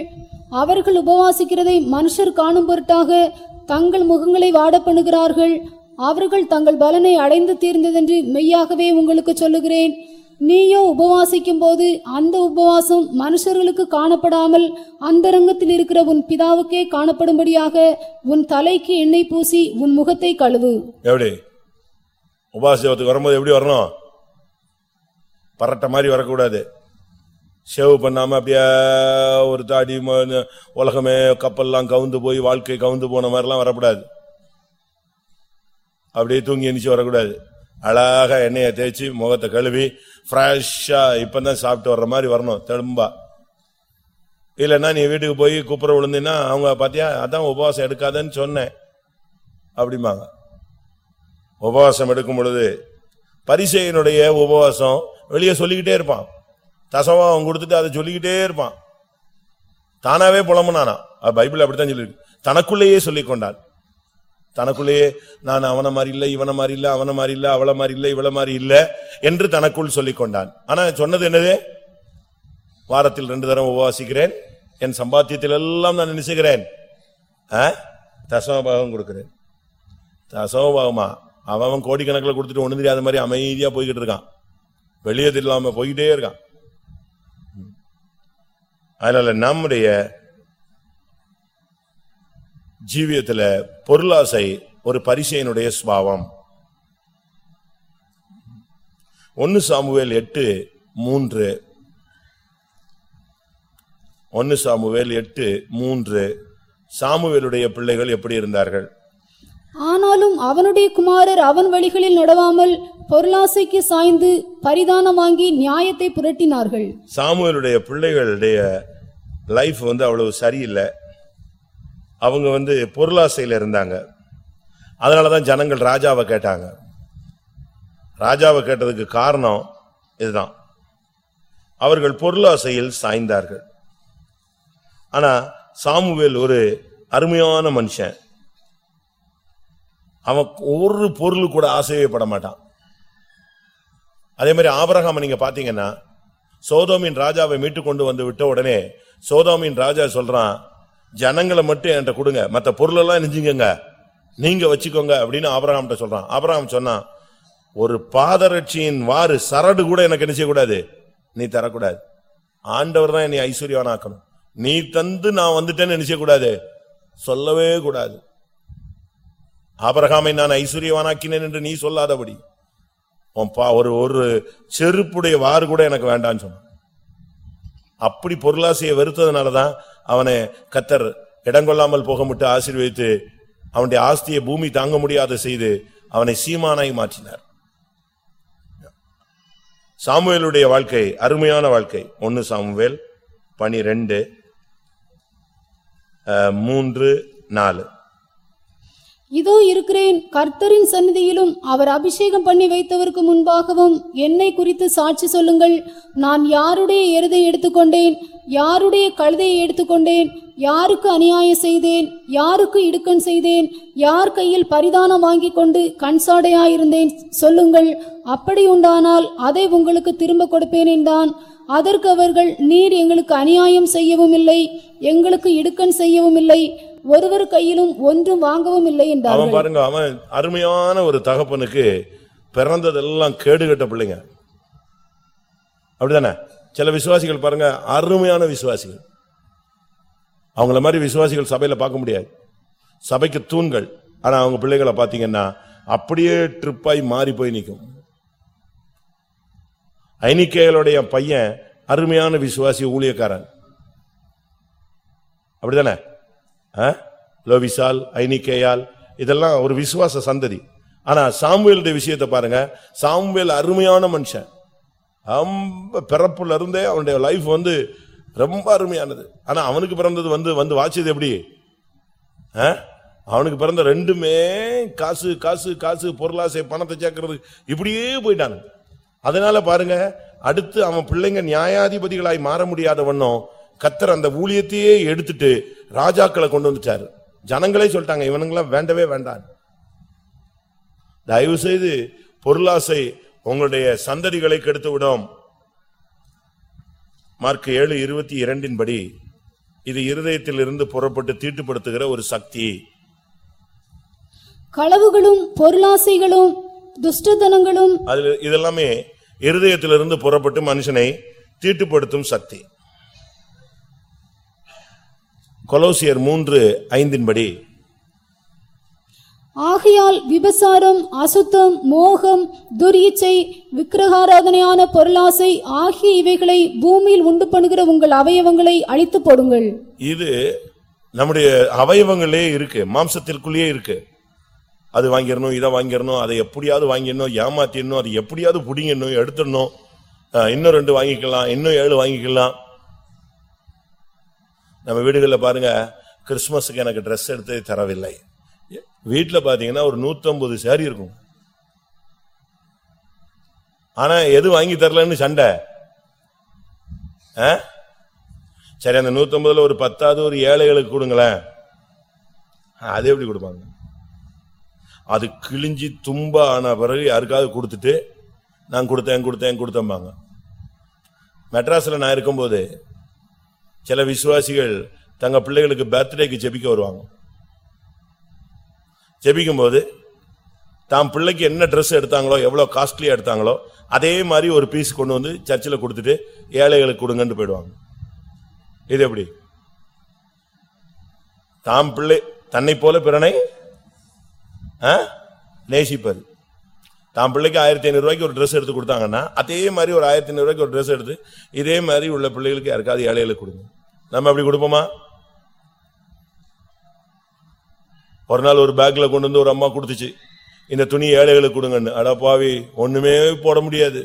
அவர்கள் உபவாசிக்கிறதை மனுஷர் காணும் பொருட்டாக தங்கள் முகங்களை வாடப் பண்ணுகிறார்கள். அவர்கள் தங்கள் பலனை அடைந்து தீர்ந்ததென்று மெய்யாகவே உங்களுக்கு சொல்லுகிறேன். நீயோ உபவாசிக்கும் போது அந்த உபவாசம் மனுஷர்களுக்கு காணப்படாமல் அந்தரங்கத்தில் இருக்கிற உன் பிதாவுக்கே காணப்படும்படியாக உன் தலைக்கு எண்ணெய் பூசி உன் முகத்தை கழுவு. எப்படி? உபவாசத்துக்கு வரும்போது எப்படி வரணும்? பரட்ட மாதிரி வரக்கூடாது. ஷேவ் பண்ணாம அப்படியே ஒரு தாடி உலகமே கப்பல்லாம் கவுந்து போய் வாழ்க்கை கவுந்து போன மாதிரிலாம் வரக்கூடாது. அப்படியே தூங்கி எந்திரிச்சு வரக்கூடாது. அழகா எண்ணெயை தேய்ச்சி முகத்தை கழுவி ஃப்ரெஷ்ஷாக இப்போ தான் சாப்பிட்டு வர்ற மாதிரி வரணும் தெலும்பா இல்லைன்னா நீ வீட்டுக்கு போய் கூப்பிட விழுந்தீன்னா அவங்க பார்த்தியா அதான் உபவாசம் எடுக்காதன்னு சொன்னேன். அப்படிம்பாங்க. உபவாசம் எடுக்கும் பொழுது பரிசையனுடைய உபவாசம் வெளியே சொல்லிக்கிட்டே இருப்பான். தசவாகம் கொடுத்துட்டு அதை சொல்லிக்கிட்டே இருப்பான். தானாவே புலம்புனானா பைபிள் அப்படித்தான் சொல்லியிருக்கு. தனக்குள்ளேயே சொல்லிக் கொண்டான் தனக்குள்ளேயே நான் அவனை மாதிரி இல்லை இவனை மாதிரி இல்லை அவனை மாதிரி இல்லை அவளை மாதிரி இல்லை இவளை மாதிரி இல்லை என்று தனக்குள் சொல்லிக் கொண்டான். ஆனா சொன்னது என்னது? வாரத்தில் ரெண்டு தரம் உபவாசிக்கிறேன் என் சம்பாத்தியத்தில் எல்லாம் நான் நினைச்சுக்கிறேன். தசமபாகம் கொடுக்கிறேன். தசமபாகமா? அவன் கோடிக்கணக்கில் கொடுத்துட்டு ஒண்ணு தெரியாத மாதிரி அமைதியா போய்கிட்டு இருக்கான். வெளியே இல்லாம போய்கிட்டே இருக்கான். அதனால நம்முடைய ஜீவியத்துல பொருளாசை ஒரு பரிசையினுடைய சுபாவம். ஒன்னு சாமுவேல் எட்டு மூன்று. ஒன்னு சாமுவேல் எட்டு மூன்று. சாமுவேலுடைய பிள்ளைகள் எப்படி இருந்தார்கள்? ஆனாலும் அவனுடைய குமாரர் அவன் வழிகளில் நடவாமல் பொருளாசைக்கு சாய்ந்து பரிதானம் வாங்கி நியாயத்தை புரட்டினார்கள். சாமுவேலுடைய பிள்ளைகளுடைய லைஃப் வந்து அவ்வளவு சரியில்லை. அவங்க வந்து பொருளாசையில் இருந்தாங்க. அதனாலதான் ஜனங்கள் ராஜாவை கேட்டாங்க. ராஜாவை கேட்டதுக்கு காரணம் இதுதான். அவர்கள் பொருளாசையில் சாய்ந்தார்கள். ஆனா சாமுவேல் ஒரு அருமையான மனுஷன். அவன் ஒரு பொருள் கூட ஆசையே பட மாட்டான். அதே மாதிரி ஆபரகாம நீங்க பாத்தீங்கன்னா சோதோமின் ராஜாவை மீட்டு கொண்டு வந்து விட்ட உடனே சோதோமின் ராஜா சொல்றான் ஜனங்களை மட்டும் என்கிட்ட கொடுங்க. மற்ற பொருளெல்லாம் நெஞ்சுங்க நீங்க வச்சுக்கோங்க அப்படின்னு ஆபரகாம்கிட்ட சொல்றான். ஆபரகாம் சொன்னான் ஒரு பாதரட்சியின் வாறு சரடு கூட எனக்கு என்ன செய்யக்கூடாது? நீ தரக்கூடாது. ஆண்டவர் தான் என்னை ஐஸ்வர்யவானாக்கணும். நீ தந்து நான் வந்துட்டேன்னு என்ன செய்யக்கூடாது? சொல்லவே கூடாது. ஆபரகாமை நான் ஐஸ்வர்யவானாக்கினேன் என்று நீ சொல்லாதபடி. உன் பா ஒரு ஒரு செருப்புடைய வாறு கூட எனக்கு வேண்டாம்னு சொன்ன அப்படி பொருளாசையை வெறுத்ததுனாலதான் அவனை கத்தர் இடங்கொள்ளாமல் போகமிட்டு ஆசீர்வதித்து அவனுடைய ஆஸ்தியை பூமி தாங்க முடியாத செய்து அவனை சீமானாய் மாற்றினார். சாமுவேலுடைய வாழ்க்கை அருமையான வாழ்க்கை. ஒன்னு சாமுவேல் பனிரெண்டு மூன்று நாலு. இதோ இருக்கிறேன் கர்த்தரின் சந்நிதியிலும் அவர் அபிஷேகம் பண்ணி வைத்தவருக்கு முன்பாகவும் என்னை குறித்து சாட்சி சொல்லுங்கள். நான் யாருடைய எருதை எடுத்துக்கொண்டேன்? யாருடைய கழுதையை எடுத்துக்கொண்டேன்? யாருக்கு அநியாயம் செய்தேன்? யாருக்கு இடுக்கண் செய்தேன்? யார் கையில் பரிதானம் வாங்கி கொண்டு கண்சாடையாயிருந்தேன் சொல்லுங்கள். அப்படி உண்டானால் அதை உங்களுக்கு திரும்ப கொடுப்பேன் என்றான் அதற்கு அவர்கள் நீர் எங்களுக்கு அநியாயம் செய்யவும் இல்லை எங்களுக்கு இடுக்கண் செய்யவும் இல்லை ஒருவர் கையிலும் ஒன்றும் வாங்கவும் இல்லை அவன் பாருங்க அவன் அருமையான ஒரு தகப்பனுக்கு பிறந்ததெல்லாம் கேடுகட்ட பிள்ளைங்க. அப்படிதானே? சில விசுவாசிகள் பாருங்க அருமையான விசுவாசிகள். அவங்கள மாதிரி விசுவாசிகள் சபையில் பார்க்க முடியாது. சபைக்கு தூண்கள். ஆனால் அவங்க பிள்ளைகளை பார்த்தீங்கன்னா அப்படியே ட்ரிப்பாய் மாறி போய் நிற்கும் ஐனிக்கைகளுடைய பையன் அருமையான விசுவாசி ஊழியக்காரன். அப்படிதானே? ஆ? லோவிசால் ஐனிக்கையால் இதெல்லாம் ஒரு விசுவாச சந்ததி. ஆனா சாமுவேலுடைய விஷயத்தை பாருங்க சாமுவேல் அருமையான மனுஷன். ரொம்ப பிறப்புல இருந்தே அவனுடைய லைஃப் வந்து ரொம்ப அருமையானது. ஆனா அவனுக்கு பிறந்தது வந்து வந்து வாச்சது எப்படி? ஆ? அவனுக்கு பிறந்த ரெண்டுமே காசு காசு காசு பொருளாசை பணத்தை சேர்க்கறது இப்படியே போயிட்டானு. அதனால பாருங்க அடுத்து அவன் பிள்ளைங்க நியாயாதிபதிகளாய் மாற முடியாத வண்ணம் கத்தர் அந்த ஊழியத்தையே எடுத்துட்டு ராஜாக்களை கொண்டு வந்துட்டாரு. ஜனங்களே சொல்லிட்டாங்க இவனுங்களாம் வேண்டவே வேண்டாம் தயவு செய்து பொருளாசை உங்களுடைய சந்ததிகளை கெடுத்து விடும் மார்க் ஏழு இருபத்தி இரண்டின் படி இது இருதயத்திலிருந்து புறப்பட்டு தீட்டுப்படுத்துகிற ஒரு சக்தி. களவுகளும் பொருளாசைகளும் துஷ்டத்தனங்களும் அது இதெல்லாமே இருதயத்திலிருந்து புறப்பட்டு மனுஷனை தீட்டுப்படுத்தும் சக்தி. கொலோசியர் மூன்று ஐந்தின்படி ஆகையால் விபசாரம் அசுத்தம் மோகம் துரியச்சை விக்கிரகாராதனையான பொருளாசை ஆகிய இவைகளை பூமியில் உண்டு பண்ணுகிற உங்கள் அவயவங்களை அழித்து போடுங்கள். இது நம்முடைய அவயவங்களே இருக்கு. மாம்சத்திற்குள்ளேயே இருக்கு. அது வாங்கிடணும் இதை வாங்கிடணும் அதை எப்படியாவது வாங்கிடணும் ஏமாத்திடணும் அதை எப்படியாவது பிடிங்கணும் எடுத்துடணும். இன்னும் ரெண்டு வாங்கிக்கலாம் இன்னும் ஏழு வாங்கிக்கலாம். நம்ம வீடுகளில் பாருங்க கிறிஸ்துமஸுக்கு எனக்கு ட்ரெஸ் எடுத்து தரவில்லை. வீட்டில் பார்த்தீங்கன்னா ஒரு நூற்றம்பது சாரி இருக்கும். ஆனால் எது வாங்கி தரலன்னு சண்டை. ஆ? சரி அந்த நூற்றம்பதில் ஒரு பத்தாவது ஒரு ஏழைகளுக்கு கொடுங்களேன். அது எப்படி கொடுப்பாங்க? அது கிழிஞ்சி தும்பா ஆன பிறகு யாருக்காவது கொடுத்துட்டு நான் கொடுத்தேன் கொடுத்தேன் கொடுத்தம்பாங்க. மெட்ராஸில் நான் இருக்கும்போது சில விசுவாசிகள் தங்கள் பிள்ளைகளுக்கு பர்த்டேக்கு ஜெபிக்க வருவாங்க. ஜெபிக்கும்போது தாம் பிள்ளைக்கு என்ன ட்ரெஸ் எடுத்தாங்களோ எவ்வளோ காஸ்ட்லியாக எடுத்தாங்களோ அதே மாதிரி ஒரு பீஸ் கொண்டு வந்து சர்ச்சில் கொடுத்துட்டு ஏழைகளுக்கு கொடுங்கன்னு போயிடுவாங்க. இது எப்படி? தாம் பிள்ளை தன்னை போல பிறனை ஆ? தாம் பிள்ளைக்கு ஆயிரத்தி ஐநூறு ரூபாய்க்கு ஒரு ட்ரெஸ் எடுத்து கொடுத்தாங்கன்னா அதே மாதிரி ஒரு ஆயிரத்தி ஐநூறு ரூபாய்க்கு ஒரு ட்ரெஸ் எடுத்து இதே மாதிரி உள்ள பிள்ளைகளுக்கு யாருக்காவது ஏழைகளுக்கு கொடுங்க. நம்ம அப்படி கொடுப்போமா? ஒரு நாள் ஒரு பேக்ல கொண்டு வந்து ஒரு அம்மா கொடுத்துச்சு. இந்த துணி ஏழைகளுக்கு கொடுங்கன்னு. அடப்பாவி ஒண்ணுமே போட முடியாது.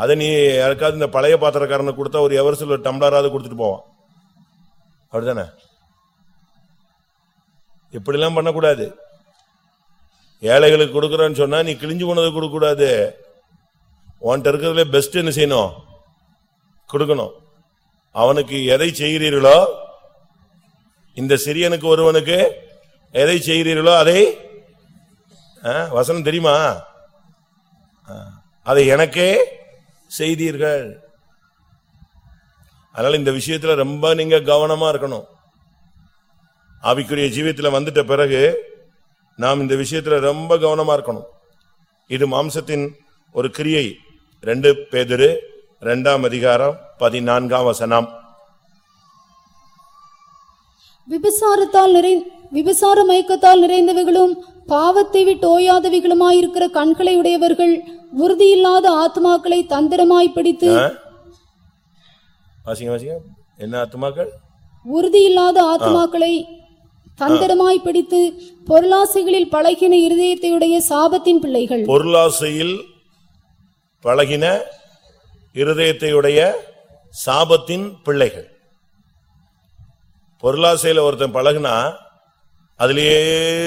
அதை நீ யாருக்காவது இந்த பழைய பாத்திரக்காரனை கொடுத்தா ஒரு எவரசில் ஒரு டம்ளராவது கொடுத்துட்டு போவான். அப்படிதானே இப்படிலாம் பண்ணக்கூடாது. ஏழைகளுக்கு கொடுக்கறேன்னு சொன்னா நீ கிழிஞ்சு போனதை கொடுக்க கூடாது உன்கிட்ட இருக்கிறதுல பெஸ்ட் என்ன செய்யணும்? கொடுக்கணும். அவனுக்கு எதை செய்கிறீர்களோ இந்த சிறியனுக்கு ஒருவனுக்கு எதை செய்கிறீர்களோ அதை ஆ, வசனம் தெரியுமா? அதை எனக்கே செய்தீர்கள். அதனால இந்த விஷயத்துல ரொம்ப நீங்க கவனமா இருக்கணும். ஆவிக்குரிய ஜீவியத்தில் வந்துட்ட பிறகு நாம் இந்த விஷயத்துல ரொம்ப கவனமா இருக்கணும். இது மாம்சத்தின் ஒரு கிரியை. ரெண்டு பேதரு ரெண்டாம் அதிகாரம் பதினான்காம் வசனம். விபசாரத்தால் நிறை விபசார மயக்கத்தால் நிறைந்தவைகளும் பாவத்தை விட்டு ஓயாதவைகளுமாயிருக்கிற கண்களை உடையவர்கள் உறுதியில்லாத ஆத்மாக்களை தந்திரமாய் பிடித்து என்ன ஆத்துமாக்கள் உறுதியில்லாத ஆத்மாக்களை தந்திரமாய் பிடித்து பொருளாசைகளில் பழகின இருதயத்தையுடைய சாபத்தின் பிள்ளைகள். பொருளாசையில் பழகின இருதயத்தையுடைய சாபத்தின் பிள்ளைகள். பொருளாசையில் ஒருத்தன் பழகுனா அதுலயே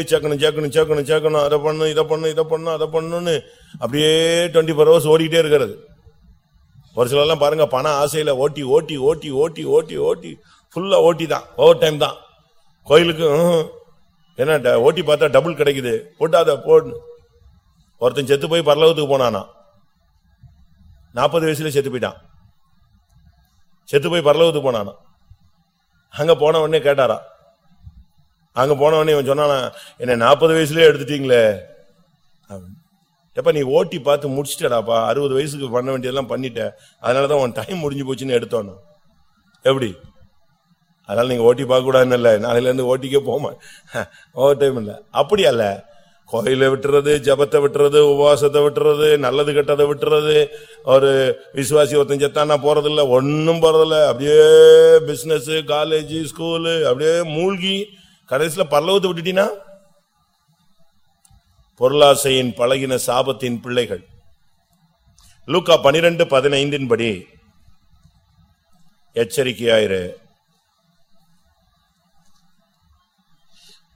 சேர்க்கணும் சேர்க்கணும் சேர்க்கணும் சேர்க்கணும் அதை பண்ணும் இதை பண்ணணும் இதை பண்ணணும் அதை பண்ணுன்னு அப்படியே டுவெண்ட்டி ஃபோர் ஹவர்ஸ் ஓடிக்கிட்டே இருக்கிறது. ஒரு சிலர்லாம் பாருங்க பண ஆசையில ஓட்டி ஓட்டி ஓட்டி ஓட்டி ஓட்டி ஓட்டி ஃபுல்லா ஓட்டி தான் ஓவர் டைம் தான். கோயிலுக்கு என்ன ட- ஓட்டி பார்த்தா டபுள் கிடைக்குது. போட்டாத போடு. ஒருத்தன் செத்து போய் பரலோகத்துக்கு போனானா? நாற்பது வயசுல செத்து போயிட்டான். செத்து போய் பரலோகத்துக்கு போனானா? அங்கே போன உடனே கேட்டாரா? அங்கே போன உடனே இவன் சொன்னானா என்னை நாற்பது வயசுலேயே எடுத்துட்டீங்களே. எப்போ நீ ஓட்டி பார்த்து முடிச்சிட்டடாப்பா அறுபது வயசுக்கு பண்ண வேண்டியதெல்லாம் பண்ணிட்ட அதனாலதான் உன் டைம் முடிஞ்சு போச்சுன்னு எடுத்தோன்னு. எப்படி? அதனால நீங்கள் ஓட்டி பார்க்கக்கூடாதுன்னு இல்லை. நாளையிலேருந்து ஓட்டிக்கே போமா. ஓவர் டைம் இல்லை. அப்படி அல்ல கோயிலை விட்டுறது ஜபத்தை விட்டுறது உபவாசத்தை விட்டுறது நல்லது கெட்டதை விட்டுறது. ஒரு விசுவாசி ஒருத்தன் செத்தானா போறதில்ல ஒன்னும் போறதில்ல. அப்படியே பிசினஸ் காலேஜ் ஸ்கூலு அப்படியே மூழ்கி கடைசியில பல்லவத்தை விட்டுட்டீங்கன்னா பொருளாசையின் பழகின சாபத்தின் பிள்ளைகள். லூக்கா பனிரெண்டு பதினைந்தின் படி எச்சரிக்கையாயிரு.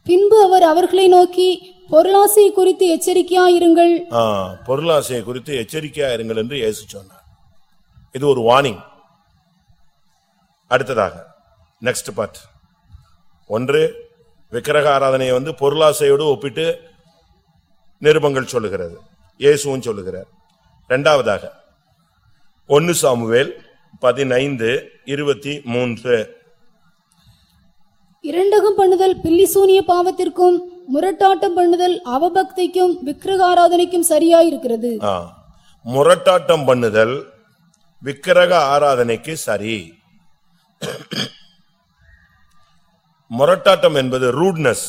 பின்பு அவர் அவர்களை நோக்கி பொருளாசை குறித்து எச்சரிக்கையாயிருங்கள். ஆ, பொருளாசையை குறித்து எச்சரிக்கையா இருங்கள் என்று இயேசு சொன்னார். இது ஒரு வார்னிங். அடுத்ததாக நெக்ஸ்ட் பார்ட் ஒன்று விக்கிரக ஆராதனையை வந்து பொருளாசையோடு ஒப்பிட்டு நிருபங்கள் சொல்லுகிறது. இயேசுவும் சொல்லுகிறார். இரண்டாவதாக ஒன்னு சாமுவேல் பதினைந்து இருபத்தி மூன்று. இரண்டகம் பண்ணுதல் பில்லிசூனிய பாவத்திற்கும் முரட்டாட்டம் பண்ணுதல் அவபக்திக்கும் விக்கிரகாராதனைக்கும் ஆராதனைக்கும் சரியாயிருக்கிறது. ஆ, முரட்டாட்டம் பண்ணுதல் விக்கிரக ஆராதனைக்கு சரி. முரட்டாட்டம் என்பது ரூட்னஸ்.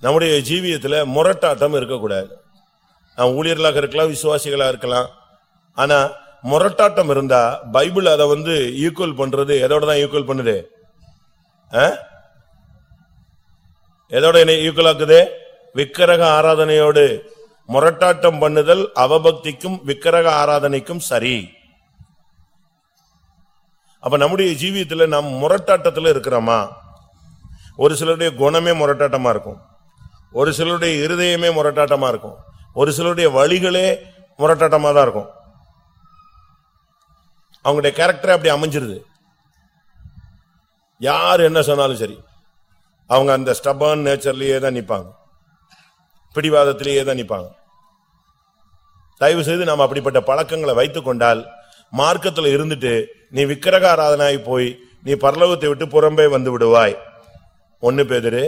நம்முடைய ஜீவியத்தில் முரட்டாட்டம் இருக்கக்கூடாது. நான் ஊழியர்களாக இருக்கலாம் விசுவாசிகளாக இருக்கலாம். ஆனால் முரட்டாட்டம் இருந்தால் பைபிள் அதை வந்து ஈக்குவல் பண்ணுறது எதோட தான் ஈக்குவல் பண்ணுது? ஆ? எதோட என்னை ஈக்குவலாக்குது விக்கிரக ஆராதனையோடு முரட்டாட்டம் பண்ணுதல் அவபக்திக்கும் விக்கிரக ஆராதனைக்கும் சரி. அப்ப நம்முடைய ஜீவியத்தில் நாம் முரட்டாட்டத்தில் இருக்கிறோமா? ஒரு சிலருடைய குணமே முரட்டாட்டமா இருக்கும். ஒரு சிலருடைய இருதயமே முரட்டாட்டமா இருக்கும். ஒரு சிலருடைய வழிகளே முரட்டாட்டமா தான் இருக்கும். அவங்களுடைய கேரக்டரை அப்படி அமைஞ்சிருது. யார் என்ன சொன்னாலும் சரி. அவங்க அந்த ஸ்டபான் நேச்சர்லயே தான் நிற்பாங்க பிடிவாதத்திலேயே தான் நிற்பாங்க தயவு செய்து நாம் அப்படிப்பட்ட பழக்கங்களை வைத்துக் கொண்டால் மார்க்கத்தில் இருந்துட்டு நீ விக்கிரகாராதனாய் போய் நீ பரலோகத்தை விட்டு புறம்பே வந்து விடுவாய். ஒன்னு பேதிரு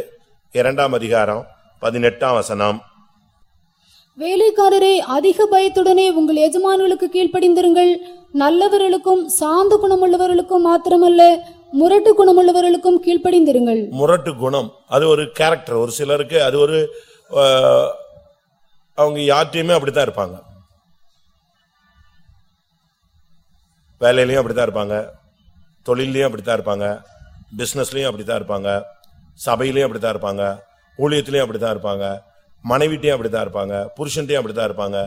இரண்டாம் அதிகாரம் பதினெட்டாம் வசனம். வேலைக்காரரே அதிக பயத்துடனே உங்கள் எஜமான்களுக்கு கீழ்ப்படிந்திருங்கள். நல்லவர்களுக்கும் சாந்த குணமுள்ளவர்களுக்கும் மாத்திரமல்ல முரட்டு குணமுள்ளவர்களுக்கும் கீழ்ப்படிந்திருங்கள் முரட்டு குணம் அது ஒரு கேரக்டர் ஒரு சிலருக்கு அது ஒரு அஹ், அவங்க யார்ட்டையுமே அப்படித்தான் இருப்பாங்க வேலையிலையும் அப்படித்தான் இருப்பாங்க தொழிலையும் அப்படித்தான் இருப்பாங்க பிஸ்னஸ்லையும் அப்படித்தான் இருப்பாங்க சபையிலையும் அப்படித்தான் இருப்பாங்க ஊழியத்திலையும் அப்படித்தான் இருப்பாங்க மனைவிட்டையும் அப்படித்தான் இருப்பாங்க புருஷன்ட்டையும் அப்படித்தான் இருப்பாங்க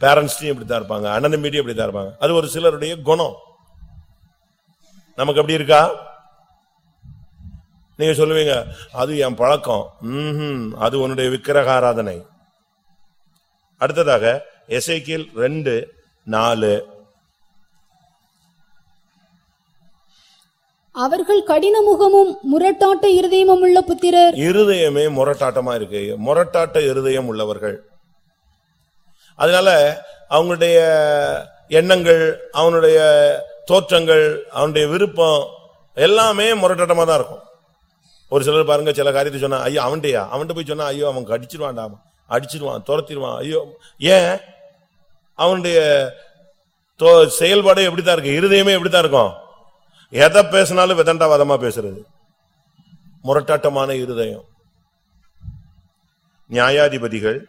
பேரண்ட்ஸ்டையும் அப்படித்தான் இருப்பாங்க அண்ணன் மீட்டையும் அப்படித்தான் இருப்பாங்க அது ஒரு சிலருடைய குணம் நமக்கு அப்படி இருக்கா? நீங்க சொல்லுவீங்க அது என் பழக்கம். ம்ஹும் அது உன்னுடைய விக்கிரக ஆராதனை அடுத்ததாக எசேக்கியேல் ரெண்டு நாலு. அவர்கள் கடின முகமும் முரட்டாட்ட இருதயமும் உள்ள புத்திரர். இருதயமே முரட்டாட்டமா இருக்கு. முரட்டாட்ட இருதயம் உள்ளவர்கள். அதனால அவங்களுடைய எண்ணங்கள் அவனுடைய தோற்றங்கள் அவனுடைய விருப்பம் எல்லாமே முரட்டாட்டமா தான் இருக்கும். ஒரு சிலர் பாருங்க சில காரியத்தை சொன்னா ஐயோ அவன்கிட்டயா? அவன்கிட்ட போய் சொன்னா ஐயோ அவன் அடிச்சிருவான்டா அடிச்சிருவான் துரத்திடுவான் ஐயோ ஏன்? அவனுடைய தோ- செயல்பாடு எப்படித்தான் இருக்கு. இருதயமே எப்படித்தான் இருக்கும். எதை பேசினாலும் விதண்டாவாதமா பேசுறது. முரட்டாட்டமான இருதயம். நியாயாதிபதிகள்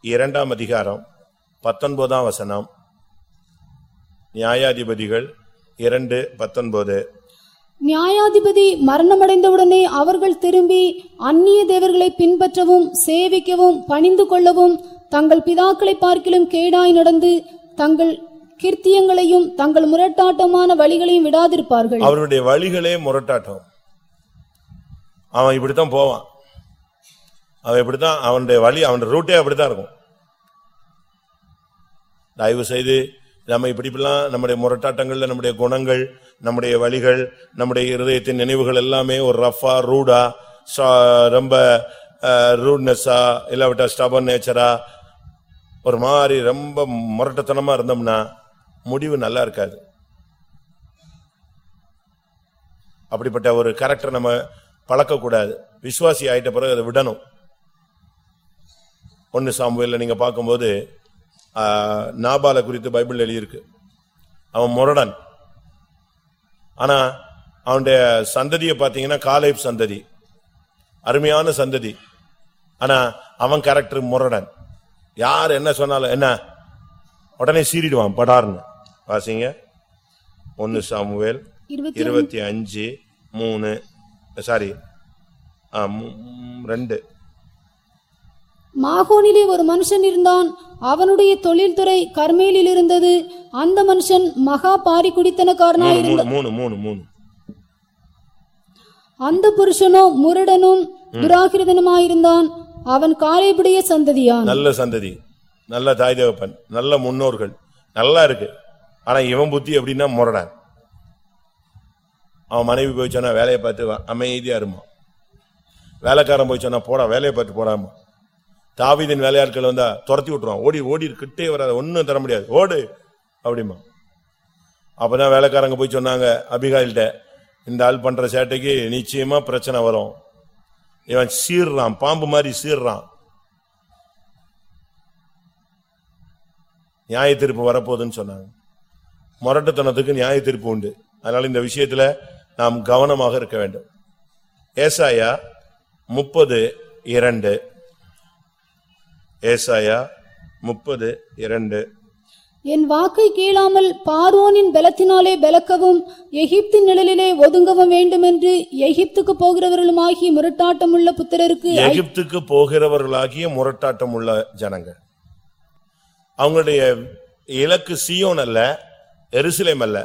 இரண்டாம் அதிகாரம் பத்தொன்பதாம் வசனம். நியாயாதிபதிகள் இரண்டு பத்தொன்பது. நியாயாதிபதி மரணமடைந்தவுடனே அவர்கள் திரும்பி அந்நிய தேவர்களை பின்பற்றவும் சேவிக்கவும் பணிந்து கொள்ளவும் தங்கள் பிதாக்களை பார்க்கிலும் கேடாய் நடந்து தங்கள் கிருத்தியங்களையும் தங்கள் முரட்டாட்டமான வழிகளையும் விடாதிருப்பார்கள். அவருடைய வழிகளே முரட்டாட்டம். அவன் இப்படித்தான் போவான். அவன் இப்படித்தான் அவனுடைய வழி அவனுடைய ரூட்டே அப்படித்தான் இருக்கும். தயவு செய்து நம்ம இப்படி இப்படிலாம் நம்முடைய முரட்டாட்டங்கள்ல நம்முடைய குணங்கள் நம்முடைய வழிகள் நம்முடைய இருதயத்தின் நினைவுகள் எல்லாமே ஒரு ரஃபா ரூடா ரொம்ப ரூட்னஸ்ஸா இல்லாவிட்டா ஸ்டபன் நேச்சரா ஒரு மாதிரி ரொம்ப முரட்டத்தனமா இருந்தோம்னா முடிவு நல்லா இருக்காது. அப்படிப்பட்ட ஒரு கேரக்டர் நம்ம பழக்கக்கூடாது. விசுவாசி ஆயிட்ட பிறகு அதை விடணும். ஒன்னு சாம்புவில் நீங்க பார்க்கும்போது நாபால குறித்து பைபிள் எழுதியிருக்கு. அவன் முரடன். ஆனா அவனுடைய சந்ததியை பாத்தீங்கன்னா காலேப் சந்ததி. அருமையான சந்ததி. ஆனா அவன் கேரக்டர் முரடன். யார் என்ன சொன்னாலும் என்ன? உடனே சீறிடுவான் படார்னு. வாசிங்க. ஒன்னு சாமுவேல் இருபத்தி அஞ்சு மூணு சாரி ரெண்டு. மாகோனிலே ஒரு மனுஷன் இருந்தான். அவனுடைய தொழில்துறை கர்மேலில் இருந்தது. அந்த மனுஷன் மகா பாரி மூணு மூணு மூணு அந்த புருஷனோ முரடனும் துராகிருதனுமாயிருந்தான் அவன் காலேபுடைய சந்ததியான். நல்ல சந்ததி. நல்ல தாய் தகப்பன் நல்ல முன்னோர்கள். நல்லா இருக்கு. ஆனா இவன் புத்தி எப்படின்னா முரடன். அவன் மனைவி போய் சொன்னா வேலையை பார்த்து அமைதியா இருமா. வேலைக்காரன் போய் சொன்னா போடா வேலையை பார்த்து போடாம. தாவிதின் வேலையாட்கள் வந்தா துரத்தி விட்டுருவான். ஓடி ஓடி கிட்டே வராது ஒண்ணும் தர முடியாது. ஓடு அப்படிமா அப்பதான் வேலைக்காரங்க போய் சொன்னாங்க அபிகாயில்கிட்ட இந்த ஆள் பண்ற சேட்டைக்கு நிச்சயமா பிரச்சனை வரும். இவன் சீர்றான் பாம்பு மாதிரி சீர்றான். நியாய தீர்ப்பு வரப்போகுதுன்னு சொன்னாங்க. முரட்டுத்தனத்துக்கு நியாய தீர்ப்பு உண்டு. அதனால இந்த விஷயத்துல நாம் கவனமாக இருக்க வேண்டும். ஏசாயா முப்பது இரண்டு ஏசாயா முப்பது இரண்டு. என் வாக்கை கேளாமல் பார்வோனின் பலத்தினாலே பலக்கவும் எகிப்தின் நிழலிலே ஒதுங்கவும் வேண்டுமென்று எகிப்துக்கு போகிறவர்களுமாகிய முரட்டாட்டமுள்ள புத்திரருக்கு எகிப்துக்கு போகிறவர்களாகிய முரட்டாட்டம் உள்ள ஜனங்கள். அவங்களுடைய இலக்கு சியோன் அல்ல எருசலேம் அல்ல.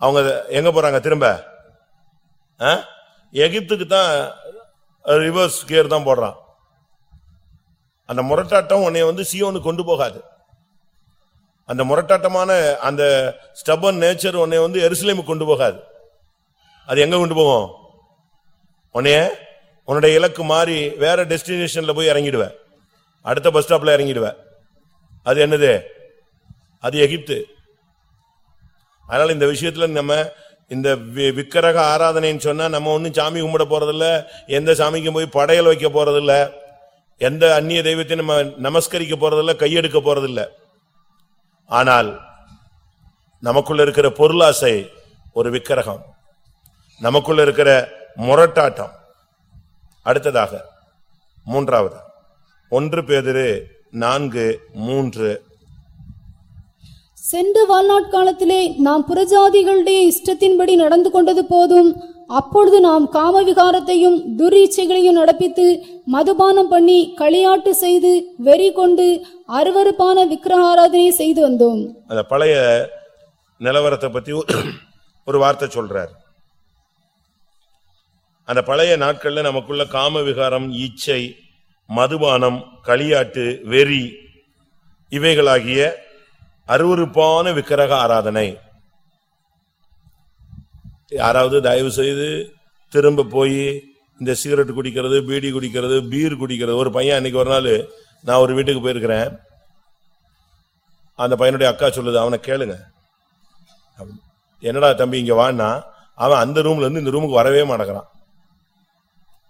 அவங்க எங்க போறாங்க திரும்ப? எகிப்துக்கு தான் ரிவர்ஸ் கியர் தான் போடுறான். அந்த முரட்டாட்டம் உன்னை வந்து சியோன்னு கொண்டு போகாது. அந்த முரட்டாட்டமான அந்த ஸ்டபன் நேச்சர் உன்னை வந்து எருசலேமுக்கு கொண்டு போகாது. அது எங்க கொண்டு போகும் உன்னைய உன்னுடைய இலக்கு மாறி வேற டெஸ்டினேஷன்ல போய் இறங்கிடுவேன் அடுத்த பஸ் ஸ்டாப்ல இறங்கிடுவ. அது என்னது? அது எகிப்து. அதனால இந்த விஷயத்துல நம்ம இந்த வி- விக்கிரக ஆராதனைன்னு சொன்னா நம்ம ஒன்றும் சாமி கும்பிட போறதில்ல எந்த சாமிக்கும் போய் படையல் வைக்க போறதில்லை. எந்த அந்நிய தெய்வத்தையும் நம்ம நமஸ்கரிக்க போறதில்ல கையெடுக்க போறதில்ல. ஆனால் நமக்குள்ள இருக்கிற பொருளாசை ஒரு விக்கிரகம். நமக்குள்ள இருக்கிற முரட்டாட்டம். அடுத்ததாக மூன்றாவது. ஒன்று பேதிரு நான்கு மூன்று. சென்ற வாழ்நாட்காலத்திலே நாம் புறஜாதிகளுடைய இஷ்டத்தின்படி நடந்து கொண்டது போதும். அப்பொழுது நாம் காமவிகாரத்தையும் துரீச்சைகளையும் நடப்பித்து மதுபானம் பண்ணி களியாட்டு செய்து வெறி கொண்டு அருவருப்பான விக்கிரகாராதனை செய்து வந்தோம். அந்த பழைய நிலவரத்தை பத்தி ஒரு வார்த்தை சொல்றார். அந்த பழைய நாட்கள்ல நமக்குள்ள காம விகாரம் இச்சை மதுபானம் களியாட்டு வெறி இவைகளாகிய அருவருப்பான விக்கிரக ஆராதனை. யாராவது தயவு செய்து திரும்ப போய் இந்த சிகரெட் குடிக்கிறது பீடி குடிக்கிறது பீர் குடிக்கிறது. ஒரு பையன் அன்னைக்கு ஒரு நாள் நான் ஒரு வீட்டுக்கு போயிருக்கிறேன். அந்த பையனுடைய அக்கா சொல்லுது அவனை கேளுங்க. அப்படி. என்னடா தம்பி இங்க வான்னா? அவன் அந்த ரூம்ல இருந்து இந்த ரூமுக்கு வரவே மாட்டேங்கிறான்.